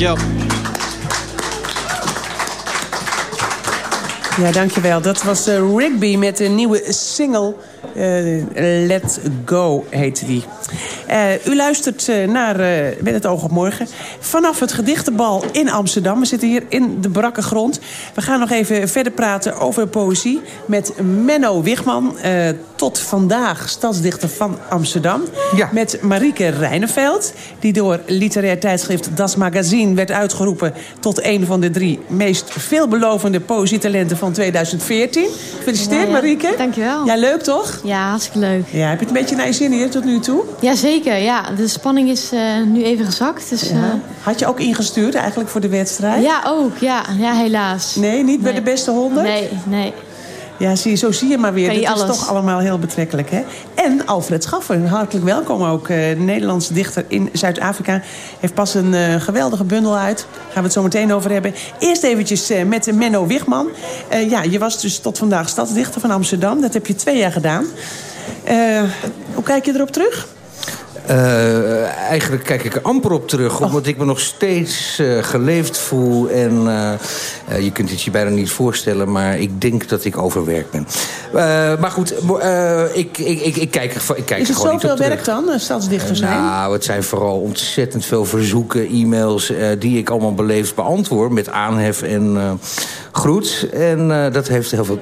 Dankjewel. Ja, dankjewel. Dat was uh, Rigby met een nieuwe single. Uh, Let Go heette die. Uh, u luistert naar Met het oog op morgen. Vanaf het gedichtenbal in Amsterdam. We zitten hier in de brakke grond. We gaan nog even verder praten over poëzie. Met Menno Wigman. Tot vandaag stadsdichter van Amsterdam. Ja. Met Marieke Rijneveld. Die door literair tijdschrift Das Magazine werd uitgeroepen... tot een van de drie meest veelbelovende poëzietalenten van 2014. Gefeliciteerd, Ja, ja. Marieke. Dankjewel. Ja, leuk toch? Ja, hartstikke leuk. Ja, heb je het een beetje naar je zin hier tot nu toe? Jazeker, ja. De spanning is eh, nu even gezakt. Dus, Ja. eh, Had je ook ingestuurd eigenlijk voor de wedstrijd? ja, ook. Ja, ja helaas. Nee, niet bij de beste honderd? Nee, nee. Ja, zie je, zo zie je maar weer. Dit is toch allemaal heel betrekkelijk, hè? En Alfred Schaffer, hartelijk welkom ook. eh Nederlandse dichter in Zuid-Afrika. Heeft pas een eh, geweldige bundel uit. Daar gaan we het zo meteen over hebben. Eerst eventjes eh, met Menno Wigman. Ja, je was dus tot vandaag stadsdichter van Amsterdam. Dat heb je twee jaar gedaan. Hoe kijk je erop terug? Eh, eigenlijk kijk ik er amper op terug, omdat ik me nog steeds eh, geleefd voel. En eh, je kunt het je bijna niet voorstellen, maar ik denk dat ik overwerkt ben. Maar goed, ik, ik, ik, ik kijk er, ik kijk Is er het gewoon niet zoveel op terug. werk dan, eh, stadsdichter zijn? Nou, het zijn vooral ontzettend veel verzoeken, e-mails... die ik allemaal beleefd beantwoord met aanhef en groet. En dat heeft heel veel...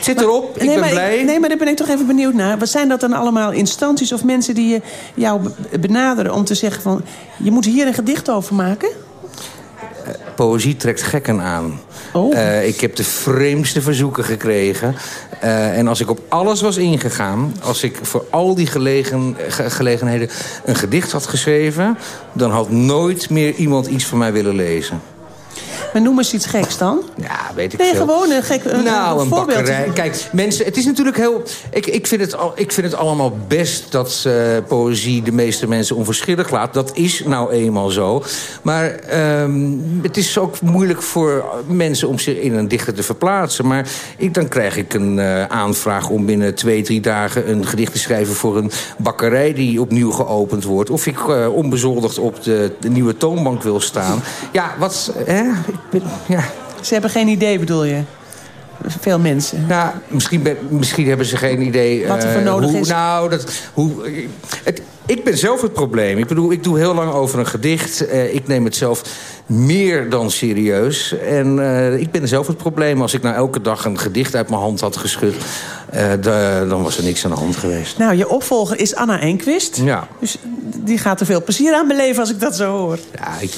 Zit erop, ik nee, ben maar blij. nee, maar daar ben ik toch even benieuwd naar. Wat zijn dat dan allemaal instanties of mensen die je, jou be- benaderen... om te zeggen van, je moet hier een gedicht over maken? Poëzie trekt gekken aan. Oh. Eh, ik heb de vreemdste verzoeken gekregen. Eh, en als ik op alles was ingegaan... als ik voor al die gelegen, ge- gelegenheden een gedicht had geschreven... dan had nooit meer iemand iets van mij willen lezen. Maar noem eens iets geks dan. Ja, weet ik Nee, veel. gewoon een gek een, nou, een voorbeeld. bakkerij. Kijk, mensen, het is natuurlijk heel... Ik, ik, vind, het al, ik vind het allemaal best dat eh, poëzie de meeste mensen onverschillig laat. Dat is nou eenmaal zo. Maar ehm, het is ook moeilijk voor mensen om zich in een dichter te verplaatsen. Maar ik, dan krijg ik een eh, aanvraag om binnen twee, drie dagen... een gedicht te schrijven voor een bakkerij die opnieuw geopend wordt. Of ik onbezoldigd op de, de nieuwe toonbank wil staan. Ja, wat... Hè? Ja. Ze hebben geen idee, bedoel je? Veel mensen. Nou, misschien, misschien hebben ze geen idee... Wat er voor eh, nodig hoe, is. Nou, dat, hoe, het, ik ben zelf het probleem. Ik bedoel, ik doe heel lang over een gedicht. Eh, ik neem het zelf meer dan serieus. En eh, ik ben zelf het probleem. Als ik nou elke dag een gedicht uit mijn hand had geschud... da- dan was er niks aan de hand geweest. Nou, je opvolger is Anna Enquist. Ja. Dus die gaat er veel plezier aan beleven als ik dat zo hoor. Ja, ik...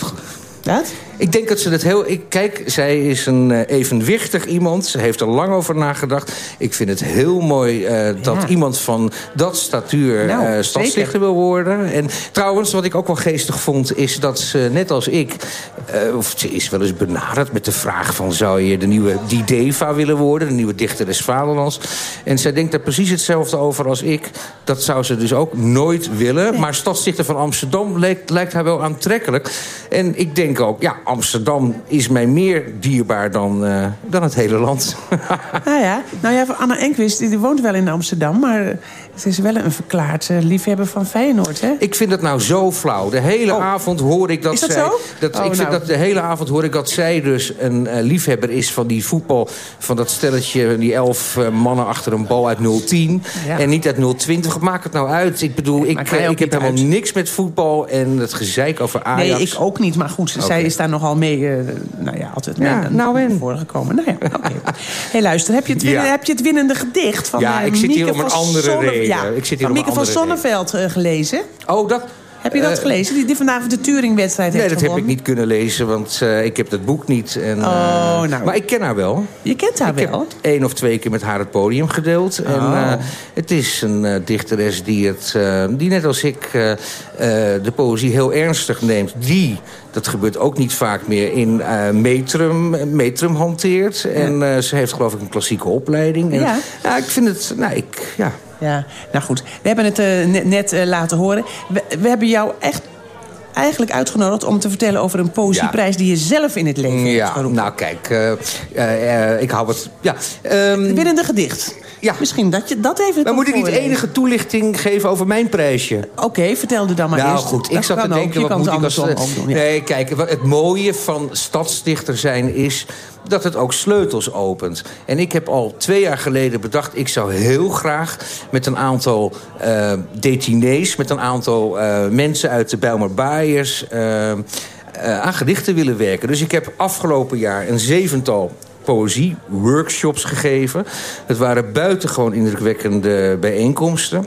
Wat? Ik denk dat ze het heel... Ik, kijk, zij is een eh, evenwichtig iemand. Ze heeft er lang over nagedacht. Ik vind het heel mooi eh, dat Ja. iemand van dat statuur Nou, stadsdichter wil worden. En trouwens, wat ik ook wel geestig vond... is dat ze, net als ik... of ze is wel eens benaderd met de vraag van... zou je de nieuwe Dideva willen worden? De nieuwe dichter des vaderlands? En zij denkt daar precies hetzelfde over als ik. Dat zou ze dus ook nooit willen. Maar stadsdichter van Amsterdam lijkt, lijkt haar wel aantrekkelijk. En ik denk ook, ja, Amsterdam is mij meer dierbaar dan, eh, dan het hele land. Nou ja, nou ja, Anna Enquist die, die woont wel in Amsterdam... maar ze is wel een verklaard eh, liefhebber van Feyenoord, hè? Ik vind het nou zo flauw. De hele avond hoor ik dat, Is dat zij... zo? Dat, Oh, ik vind nou. dat de hele avond hoor ik dat zij dus een eh, liefhebber is van die voetbal... van dat stelletje, die elf mannen achter een bal uit 010. Ja. En niet uit 020. Maak het nou uit. Ik bedoel, ik, heb helemaal uit. niks met voetbal... en het gezeik over Ajax. Nee, ik ook niet. Maar goed, zij is daar nogal mee, eh, nou ja, altijd Ja, mee nou en? voorgekomen. Nou ja, hey, luister, heb je, het winnen- Ja. heb je het winnende gedicht van Ja, eh, ik zit hier Mieke om een van andere Zonne- reden. Ja, Ik zit hier van Mieke van. Sonneveld eh, gelezen. Oh, dat... Heb je dat Eh, gelezen? Die, die vandaag de Turing-wedstrijd Nee, heeft dat heb ik niet kunnen lezen, want eh, ik heb dat boek niet. En, eh, Oh, nou. Maar ik ken haar wel. Je kent haar Ik wel. heb één of twee keer met haar het podium gedeeld. En Oh. eh, het is een eh, dichteres die, het, eh, die net als ik eh, eh, de poëzie heel ernstig neemt. Die, dat gebeurt ook niet vaak meer, in eh, metrum, metrum hanteert. En eh, ze heeft geloof ik een klassieke opleiding. En, Ja. ja, ik vind het... Nou, ik, ja. Ja, nou goed. We hebben het eh, net, net eh, laten horen. We, we hebben jou echt eigenlijk uitgenodigd om te vertellen over een poëzieprijs... die je zelf in het leven hebt Ja, geroepen. nou kijk, eh, ik hou het... Ja, ehm, Het winnende gedicht. Ja. Misschien dat je dat even Maar moet ik niet enige toelichting geven over mijn prijsje? Oké, vertel er dan maar nou, eerst. goed, ik zat te denken, wat moet ik als... doen, ja. Nee, kijk, het mooie van stadsdichter zijn is dat het ook sleutels opent. En ik heb al twee jaar geleden bedacht... ik zou heel graag met een aantal eh detinees... met een aantal eh, mensen uit de Bijlmer Baaiers... eh, aan gedichten willen werken. Dus ik heb afgelopen jaar een zevental poëzie-workshops gegeven. Het waren buitengewoon indrukwekkende bijeenkomsten.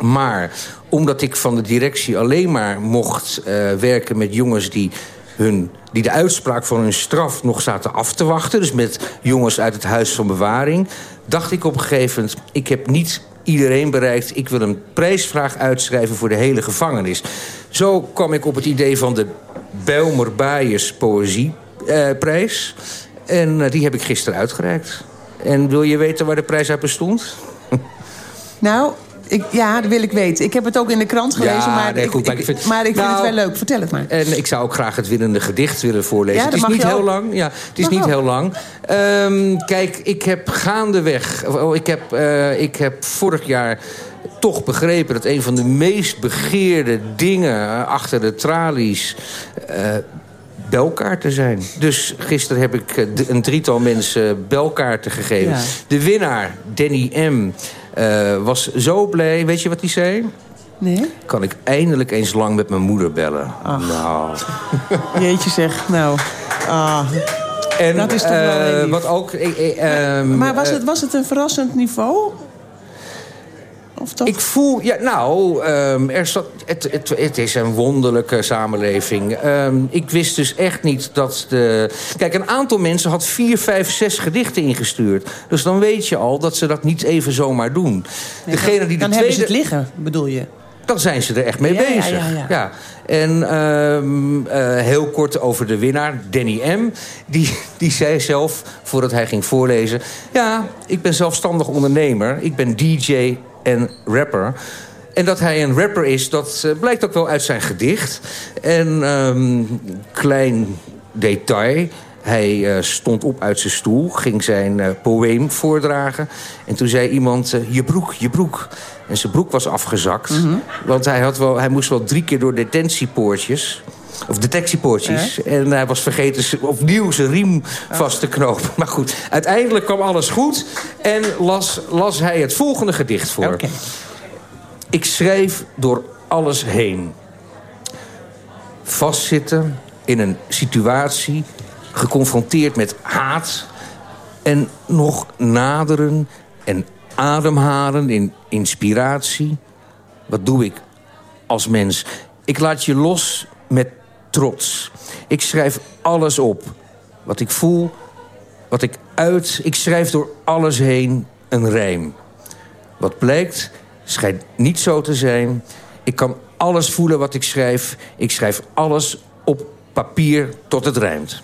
Maar omdat ik van de directie alleen maar mocht werken met jongens die hun, die de uitspraak van hun straf nog zaten af te wachten... dus met jongens uit het huis van bewaring... dacht ik op een gegeven moment, ik heb niet iedereen bereikt... ik wil een prijsvraag uitschrijven voor de hele gevangenis. Zo kwam ik op het idee van de Bijlmer Baaiers Poëzieprijs... en eh, die heb ik gisteren uitgereikt. En wil je weten waar de prijs uit bestond? Nou, ik, ja, dat wil ik weten. Ik heb het ook in de krant gelezen, Ja, maar, nee, ik, goed, maar ik- vind- maar ik vind Nou, het wel leuk. Vertel het maar. En ik zou ook graag het winnende gedicht willen voorlezen. Ja, het is niet heel ook. lang. Ja, het is Mag niet ook. heel lang. Ehm, kijk, ik heb gaandeweg... Oh, ik, heb, eh, ik heb vorig jaar toch begrepen dat een van de meest begeerde dingen eh, achter de tralies... eh, belkaarten zijn. Dus gisteren heb ik een drietal mensen belkaarten gegeven. Ja. De winnaar, Danny M., eh, was zo blij. Weet je wat hij zei? Nee? Kan ik eindelijk eens lang met mijn moeder bellen. Nou. Jeetje zeg, nou... Ah. En Dat is toch wel eh, wat ook... ehm, maar was eh, het, was het een verrassend niveau? Of toch? Ik voel, ja, nou, ehm, er zat, het, het, het is een wonderlijke samenleving. Ehm, ik wist dus echt niet dat de... Kijk, een aantal mensen had vier, vijf, zes gedichten ingestuurd. Dus dan weet je al dat ze dat niet even zomaar doen. Nee, Degene dan die de dan tweede... hebben ze het liggen, bedoel je? Dan zijn ze er echt mee Ja, ja, bezig. ja, ja. En ehm, eh, heel kort over de winnaar, Danny M. Die, die zei zelf, voordat hij ging voorlezen... ja, ik ben zelfstandig ondernemer. Ik ben DJ en rapper. En dat hij een rapper is, dat eh, blijkt ook wel uit zijn gedicht. En ehm, klein detail... Hij eh, stond op uit zijn stoel, ging zijn poëem voordragen. En toen zei iemand, je broek, je broek. En zijn broek was afgezakt. Want hij, had wel, hij moest wel drie keer door detentiepoortjes. Of detectiepoortjes. En hij was vergeten opnieuw zijn riem vast te knopen. Maar goed, uiteindelijk kwam alles goed. En las, las hij het volgende gedicht voor. Ik schreef door alles heen. Vastzitten in een situatie, geconfronteerd met haat... en nog naderen en ademhalen in inspiratie. Wat doe ik als mens? Ik laat je los met trots. Ik schrijf alles op. Wat ik voel, wat ik uit. Ik schrijf door alles heen een rijm. Wat blijkt, schijnt niet zo te zijn. Ik kan alles voelen wat ik schrijf. Ik schrijf alles op papier tot het rijmt.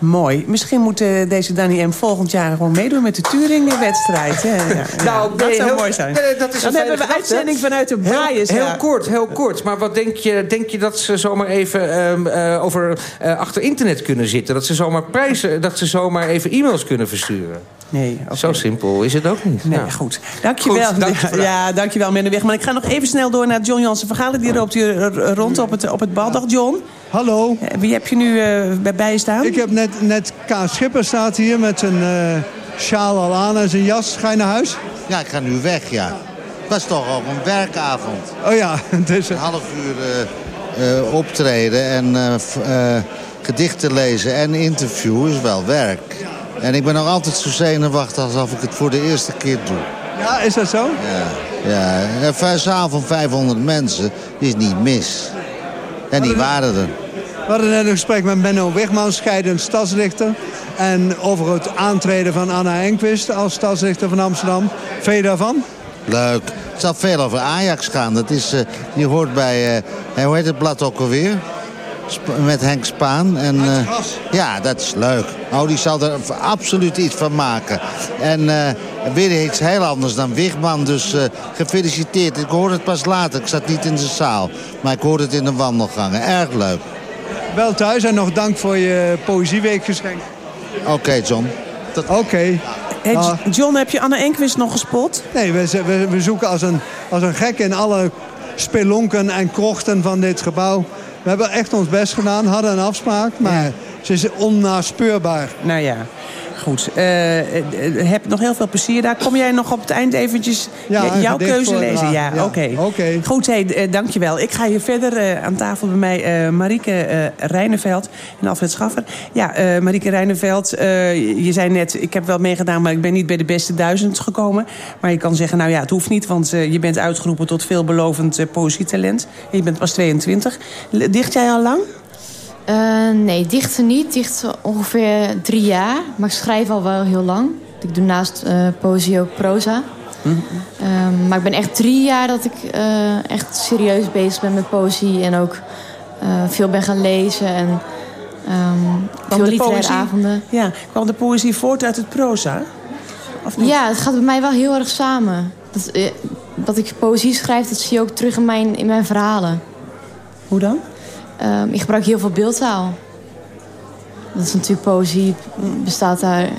Mooi. Misschien moet eh, deze Danny M. volgend jaar gewoon meedoen met de Turing-wedstrijd. hè? Ja, ja. Nou, dat zou heel- mooi zijn. dat is Dan hebben we uitzending vanuit de Heel, Baaiers. heel kort, heel kort. Maar wat denk je, denk je dat ze zomaar even ehm, eh, over, eh, achter internet kunnen zitten? Dat ze zomaar prijzen, dat ze zomaar even e-mails kunnen versturen? Nee, Zo simpel is het ook niet. Nee, Nou. goed. Dankjewel. Goed, dank je ja, dankjewel, meneer Weg. Maar ik ga nog even snel door naar John Jansen Vergalen. Die loopt hier rond op het, op het bal. Dag John. Hallo. Wie heb je nu eh, bij staan? Ik heb net, net Kaas Schipper staat hier met zijn eh sjaal al aan en zijn jas. Ga je naar huis? Ja, ik ga nu weg, ja. Het was toch al een werkavond. Oh ja, dus... Een half uur eh, eh, optreden en eh, eh, gedichten lezen en interview is wel werk. En ik ben nog altijd zo zenuwachtig alsof ik het voor de eerste keer doe. Ja, is dat zo? Ja, ja. Een zaal van 500 mensen is niet mis. En die waren er. We hadden net een gesprek met Benno Wigman, scheidend stadsdichter. En over het aantreden van Anna Enquist als stadsdichter van Amsterdam. Je daarvan? Leuk. Het zal veel over Ajax gaan. Dat is, eh, die hoort bij, eh, hoe heet het blad ook alweer? Met Henk Spaan. En, eh, ja, dat is leuk. Oh, die zal er absoluut iets van maken. En eh, weer iets heel anders dan Wigman. Dus eh, gefeliciteerd. Ik hoorde het pas later. Ik zat niet in de zaal. Maar ik hoorde het in de wandelgangen. Erg leuk. Wel thuis en nog dank voor je poëzieweekgeschenk. Oké, John. Oké. Hey, Ah. John, heb je Anne Enquist nog gespot? Nee, we, we, we zoeken als een, als een gek in alle spelonken en krochten van dit gebouw. We hebben echt ons best gedaan, hadden een afspraak, maar ze is onnaspeurbaar. Nou ja, goed. Eh, eh, heb nog heel veel plezier daar. Kom jij nog op het eind eventjes Ja, jouw keuze lezen? Ja, Ja, oké. Goed, hey, eh, dankjewel. Ik ga hier verder aan tafel bij mij Marieke Rijneveld en Alfred Schaffer. Ja, Marieke Rijneveld, je zei net, ik heb wel meegedaan... maar ik ben niet bij de beste duizend gekomen. Maar je kan zeggen, nou ja, het hoeft niet... want je bent uitgeroepen tot veelbelovend poëzietalent. En je bent pas 22. L- Dicht jij al lang? Eh, nee, dichten niet. Dicht ongeveer drie jaar. Maar ik schrijf al wel heel lang. Ik doe naast eh, poëzie ook proza. Ehm, maar ik ben echt drie jaar dat ik eh, echt serieus bezig ben met poëzie. En ook veel ben gaan lezen. En ehm, veel literaire avonden. Ja, kwam de poëzie voort uit het proza? Of niet? Ja, het gaat bij mij wel heel erg samen. Dat, dat ik poëzie schrijf, dat zie je ook terug in mijn, in mijn verhalen. Hoe dan? Ehm, ik gebruik heel veel beeldtaal. Dat is natuurlijk poëzie, bestaat daar eh,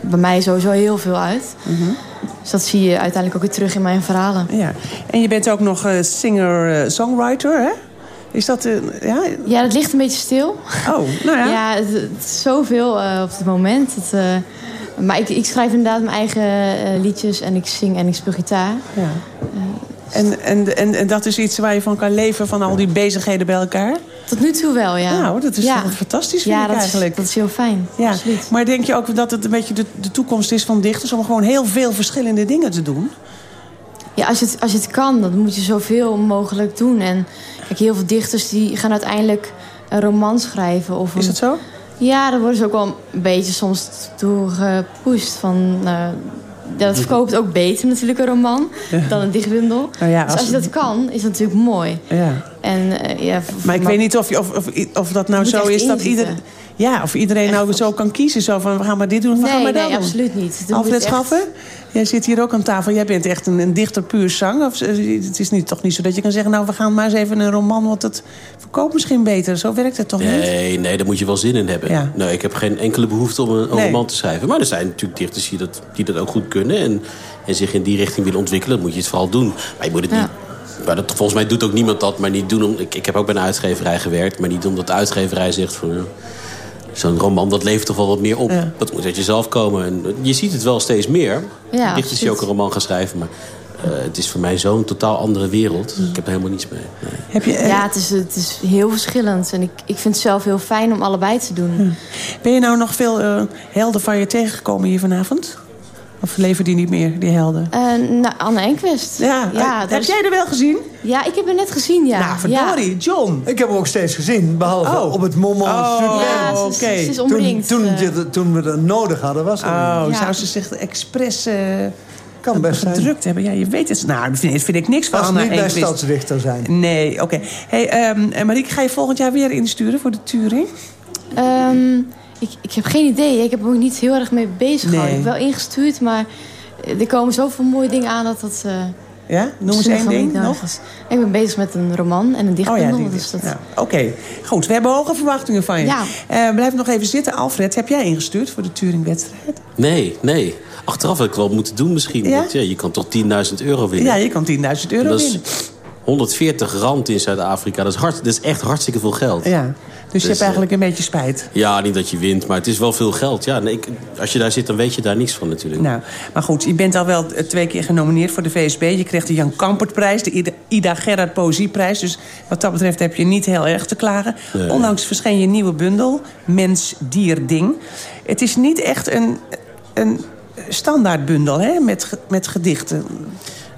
bij mij sowieso heel veel uit. Dus dat zie je uiteindelijk ook weer terug in mijn verhalen. Ja. En je bent ook nog eh, singer-songwriter, hè? Is dat... eh, ja? Ja, dat ligt een beetje stil. Oh, nou ja. Ja, het, het is zoveel eh, op het moment. Het, eh, maar ik, ik schrijf inderdaad mijn eigen eh, liedjes en ik zing en ik speel gitaar. Ja. En, en, en, en dat is iets waar je van kan leven, van al die bezigheden bij elkaar? Tot nu toe wel, ja. Nou, dat is ja. fantastisch, vind ja, ik dat eigenlijk. Is, dat is heel fijn. Ja. Maar denk je ook dat het een beetje de, de toekomst is van dichters... om gewoon heel veel verschillende dingen te doen? Ja, als je, het, als je het kan, dan moet je zoveel mogelijk doen. En kijk, heel veel dichters die gaan uiteindelijk een roman schrijven. Of Is dat zo? Ja, daar worden ze ook wel een beetje soms toe gepusht. Van, ja, dat verkoopt ook beter natuurlijk, een roman, Ja. dan een dichtbundel. Nou ja, dus als- als je dat kan, is dat natuurlijk mooi. Ja. En, eh, ja, Maar ik weet niet of, je- of, of, of dat nou zo is dat inzitten. ieder, ja, of iedereen nou zo kan kiezen. Zo van, we gaan maar dit doen, we Nee, gaan maar dat nee, doen. absoluut niet. Alfred echt- Schaffer, jij zit hier ook aan tafel. Jij bent echt een, een dichter puur zang. Of, eh, het is niet, toch niet zo dat je kan zeggen... nou, we gaan maar eens even een roman, want het verkoopt misschien beter. Zo werkt het toch niet? Nee, nee, daar moet je wel zin in hebben. Ja. Nou, ik heb geen enkele behoefte om een, een Nee. roman te schrijven. Maar er zijn natuurlijk dichters die dat, die dat ook goed kunnen... En, en zich in die richting willen ontwikkelen. Dan moet je het vooral doen. Maar je moet het niet... Maar dat, volgens mij doet ook niemand dat, maar niet doen om... Ik, ik heb ook bij een uitgeverij gewerkt, maar niet omdat de uitgeverij zegt... van Zo'n roman, dat levert toch wel wat meer op. Ja. Dat moet uit jezelf komen. En je ziet het wel steeds meer. Ja, die absoluut. ook een roman gaan schrijven. Maar eh, het is voor mij zo'n totaal andere wereld. Ik heb er helemaal niets mee. Nee. Heb je, eh, Ja, het is, het is heel verschillend. En ik, ik vind het zelf heel fijn om allebei te doen. Ben je nou nog veel eh, helden van je tegengekomen hier vanavond? Of leven die niet meer, die helden? Eh, nou, Anne Enquist. Ja, eh, dat heb is- jij er wel gezien? Ja, ik heb hem net gezien, ja. Nou, verdorie, John. Ik heb hem ook steeds gezien, behalve Oh. op het moment. Oh, Ja, ze, oké. ze is Toen, omringd. toen, eh. toen we het nodig hadden, was het Oh, niet. Ja. zou ze zich expres eh Kan best zijn. gedrukt hebben? Ja, je weet het. Nou, dat vind, vind ik niks van Als niet bij Enquist. stadsdichter zijn. Nee, oké. Hey, ehm, eh, Marieke, ga je volgend jaar weer insturen voor de Turing? Ehm, ik, ik heb geen idee. Ik heb er ook niet heel erg mee bezig Nee. gehouden. Ik heb wel ingestuurd, maar er komen zoveel mooie dingen aan dat dat... eh, Ja, noem eens één ding nog. Ik ben bezig met een roman en een Oh dichtbundel. ja, die, dus dat... ja. Oké, goed. We hebben hoge verwachtingen van je. Ja. Eh, blijf nog even zitten. Alfred, heb jij ingestuurd voor de Turing-wedstrijd? Nee, nee. Achteraf had ik wel moeten doen misschien. Ja? Want, ja, je kan toch 10.000 euro winnen. Ja, je kan 10.000 euro dat is winnen. 140 rand in Zuid-Afrika. Dat, is hard- dat is echt hartstikke veel geld. Ja, dus je hebt eh, eigenlijk een beetje spijt. Ja, niet dat je wint, maar het is wel veel geld. Ja, nee, ik, als je daar zit, dan weet je daar niks van natuurlijk. Nou, maar goed, je bent al wel eh, twee keer genomineerd voor de VSB. Je kreeg de Jan Kampertprijs, de Ida- Gerhard Poëzieprijs. Dus wat dat betreft heb je niet heel erg te klagen. Nee. Onlangs verscheen je nieuwe bundel, Mens, Dier, Ding. Het is niet echt een, een standaardbundel hè, met, met gedichten.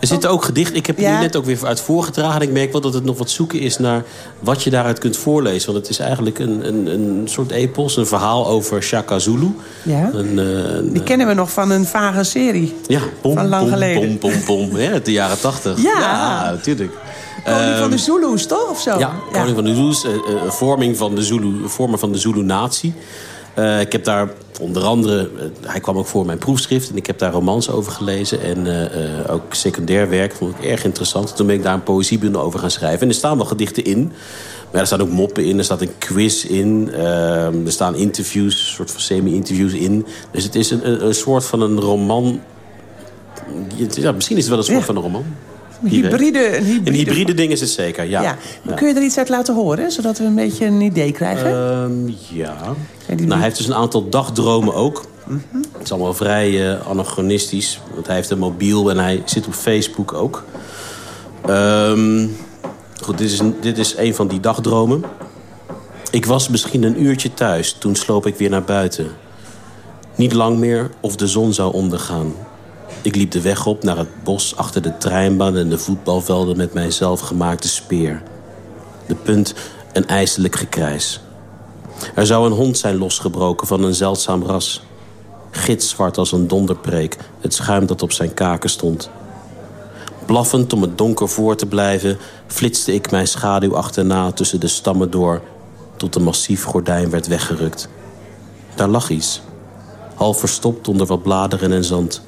Er zitten ook gedichten. Ik heb er Ja. nu net ook weer uit voorgedragen. En ik merk wel dat het nog wat zoeken is naar wat je daaruit kunt voorlezen. Want het is eigenlijk een, een, een soort epos, een verhaal over Shaka Zulu. Ja? Een, eh, een, Die kennen we nog van een vage serie. ja, pom, van lang pom, geleden. Pom, pom, pom. Ja, uit de jaren tachtig. Ja. natuurlijk. Koning van Ehm, de Zulu's, toch? Of zo? Ja, koning van de Zulu's. eh, eh, vorming van de Zulu, vormen van de Zulu-natie. Eh, ik heb daar onder andere... eh, hij kwam ook voor mijn proefschrift. En ik heb daar romans over gelezen. En eh, ook secundair werk vond ik erg interessant. Toen ben ik daar een poëziebundel over gaan schrijven. En er staan wel gedichten in. Maar er staan ook moppen in, er staat een quiz in. ehm, er staan interviews, een soort van semi-interviews in. Dus het is een, een, een soort van een roman. Ja, misschien is het wel een soort van een roman. Een hybride, een hybride, Een hybride ding is het zeker, ja. Ja. Ja. Kun je er iets uit laten horen, zodat we een beetje een idee krijgen? Ehm, ja. Nou, hij heeft dus een aantal dagdromen ook. Het is allemaal vrij eh, anachronistisch. Want hij heeft een mobiel en hij zit op Facebook ook. Ehm, goed, dit is, een, dit is een van die dagdromen. Ik was misschien een uurtje thuis. Toen sloop ik weer naar buiten. Niet lang meer of de zon zou ondergaan. Ik liep de weg op naar het bos achter de treinbaan en de voetbalvelden met mijn zelfgemaakte speer. De punt een ijselijk gekrijs. Er zou een hond zijn losgebroken van een zeldzaam ras. Gitzwart als een donderpreek, het schuim dat op zijn kaken stond. Blaffend om het donker voor te blijven... flitste ik mijn schaduw achterna tussen de stammen door... tot een massief gordijn werd weggerukt. Daar lag iets, half verstopt onder wat bladeren en zand.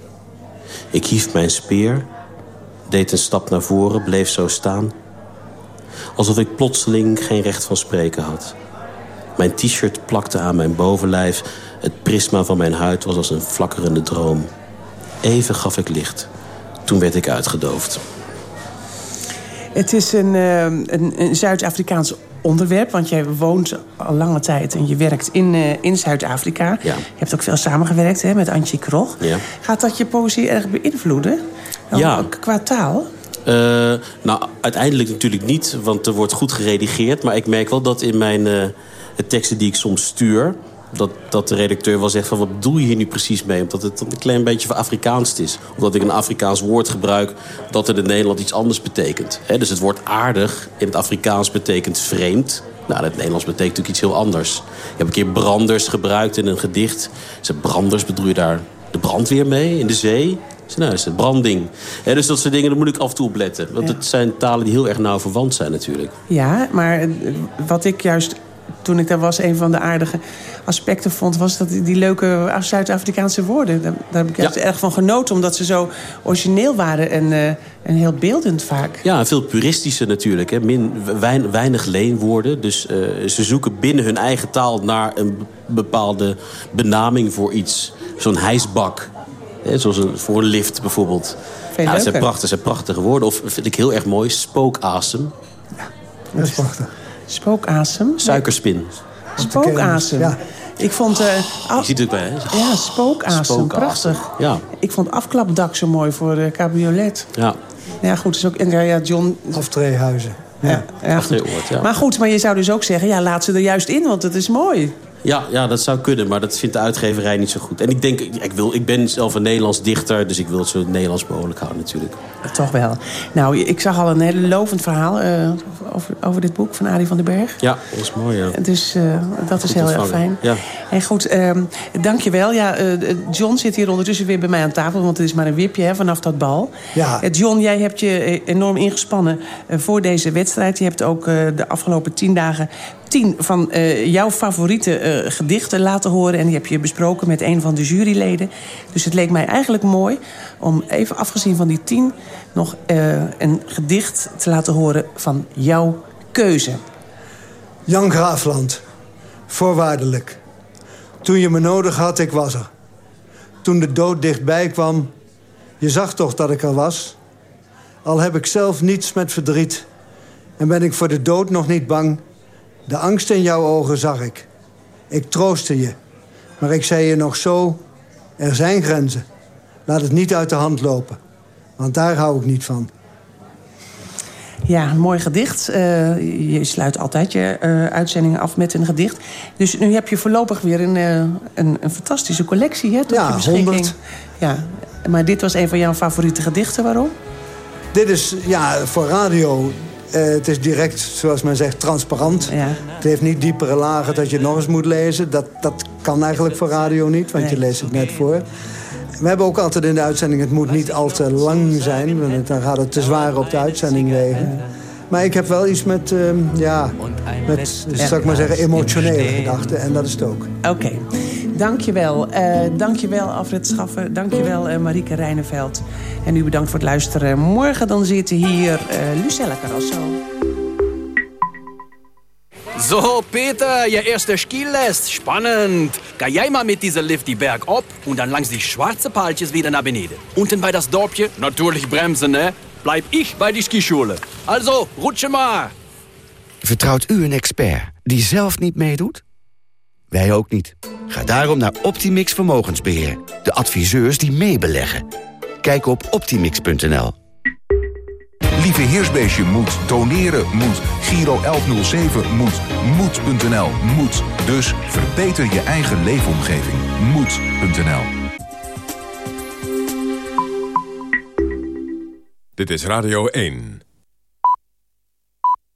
Ik hief mijn speer, deed een stap naar voren, bleef zo staan... alsof ik plotseling geen recht van spreken had... Mijn t-shirt plakte aan mijn bovenlijf. Het prisma van mijn huid was als een flakkerende droom. Even gaf ik licht. Toen werd ik uitgedoofd. Het is een, eh, een, een Zuid-Afrikaans onderwerp, want jij woont al lange tijd en je werkt in, eh, in Zuid-Afrika. Ja. Je hebt ook veel samengewerkt hè, met Antje Krog. Ja. Gaat dat je poëzie erg beïnvloeden? Dan Ja. ook Qua taal? Eh, nou, uiteindelijk natuurlijk niet, want er wordt goed geredigeerd. Maar ik merk wel dat in mijn de teksten die ik soms stuur... Dat, dat de redacteur wel zegt van wat bedoel je hier nu precies mee? Omdat het een klein beetje van Afrikaans is. Omdat ik een Afrikaans woord gebruik dat in het Nederland iets anders betekent. Hè, dus het woord aardig in het Afrikaans betekent vreemd. Nou, in het Nederlands betekent natuurlijk iets heel anders. Ik heb een keer branders gebruikt in een gedicht. Zei, branders, bedoel je daar de brandweer mee in de zee? Zei, nou, is het branding. Hè, dus dat soort dingen, daar moet ik af en toe op letten. Want het zijn talen die heel erg nauw verwant zijn natuurlijk. Ja, maar eh, wat ik juist toen ik daar was, een van de aardige aspecten vond... was dat die, leuke Zuid-Afrikaanse woorden. Daar, daar heb ik juist erg van genoten, omdat ze zo origineel waren... en, eh, en heel beeldend vaak. Ja, veel puristische natuurlijk. Hè. Min, wein- weinig leenwoorden. Dus eh, ze zoeken binnen hun eigen taal naar een bepaalde benaming voor iets. Zo'n hijsbak. Hè, zoals een, voor een lift bijvoorbeeld. Veel Ja, het zijn prachtig, zijn prachtige woorden. Of vind ik heel erg mooi, spookasem. Dat is prachtig. Spookasem? Suikerspin. Spookasem. Ja. Ik vond... eh, Je ziet het ook bij, hè? ja, spookasem. Spookasem. Prachtig. Ja, Ik vond afklapdak zo mooi voor de cabriolet. ja. Ja, goed. Is ook, en ja, ja, John... Aftreehuizen. Ja, ja, goed. Ja. Maar goed, maar je zou dus ook zeggen... ja, laat ze er juist in, want het is mooi. Ja, ja, dat zou kunnen, maar dat vindt de uitgeverij niet zo goed. En ik denk, ik, wil, ik ben zelf een Nederlands dichter... dus ik wil het zo Nederlands mogelijk houden natuurlijk. Toch wel. Nou, ik zag al een hele lovend verhaal eh, over, over dit boek van Arie van den Berg. Ja, dat is mooi, ja. Dus eh, dat is heel erg fijn. Ja. En goed, ehm dankjewel. Ja, eh, John zit hier ondertussen weer bij mij aan tafel... want het is maar een wipje hè, vanaf dat bal. Ja. John, jij hebt je enorm ingespannen voor deze wedstrijd. Je hebt ook eh, de afgelopen tien dagen tien van eh, jouw favoriete eh, gedichten laten horen... en die heb je besproken met een van de juryleden. Dus het leek mij eigenlijk mooi om even afgezien van die tien... nog eh, een gedicht te laten horen van jouw keuze. Jan Graafland, voorwaardelijk. Toen je me nodig had, ik was er. Toen de dood dichtbij kwam, je zag toch dat ik er was. Al heb ik zelf niets met verdriet. En ben ik voor de dood nog niet bang. De angst in jouw ogen zag ik. Ik troostte je. Maar ik zei je nog zo, er zijn grenzen. Laat het niet uit de hand lopen. Want daar hou ik niet van. Ja, een mooi gedicht. Eh, je sluit altijd je eh, uitzendingen af met een gedicht. Dus nu heb je voorlopig weer een, eh, een, een fantastische collectie hè, tot Ja, je beschikking. 100. Ja, maar dit was een van jouw favoriete gedichten. Waarom? Dit is ja, voor radio. Eh, het is direct, zoals men zegt, transparant. Het heeft niet diepere lagen dat je het nog eens moet lezen. Dat, dat kan eigenlijk voor radio niet, want je leest het net voor. We hebben ook altijd in de uitzending... het moet niet al te lang zijn, want dan gaat het te zwaar op de uitzending wegen. Maar ik heb wel iets met, ehm, ja, met, zal ik maar zeggen, emotionele gedachten. En dat is het ook. Oké. Dankjewel. Eh dankjewel Alfred Schaffer. Dankjewel eh Marieke Rijneveld. En u bedankt voor het luisteren. Morgen dan zit hier eh Lucella Carrasso. So, Peter, je eerste Skilest. Spannend. Ga jij maar mit dieser Lift die Berg op und dann langs die schwarze Paaltjes wieder nach beneden. Unten bei das Dorpje, natürlich bremsen, ne? Bleib ich bei die Skischule. Also, rutsche maar. Vertrouwt u een expert die zelf niet meedoet? Wij ook niet. Ga daarom naar Optimix Vermogensbeheer. De adviseurs die meebeleggen. Kijk op optimix.nl. Lieve Heersbeestje moet, doneren moet, Giro 1107 moet, moed.nl moet. Dus verbeter je eigen leefomgeving. Moed.nl Dit is Radio 1.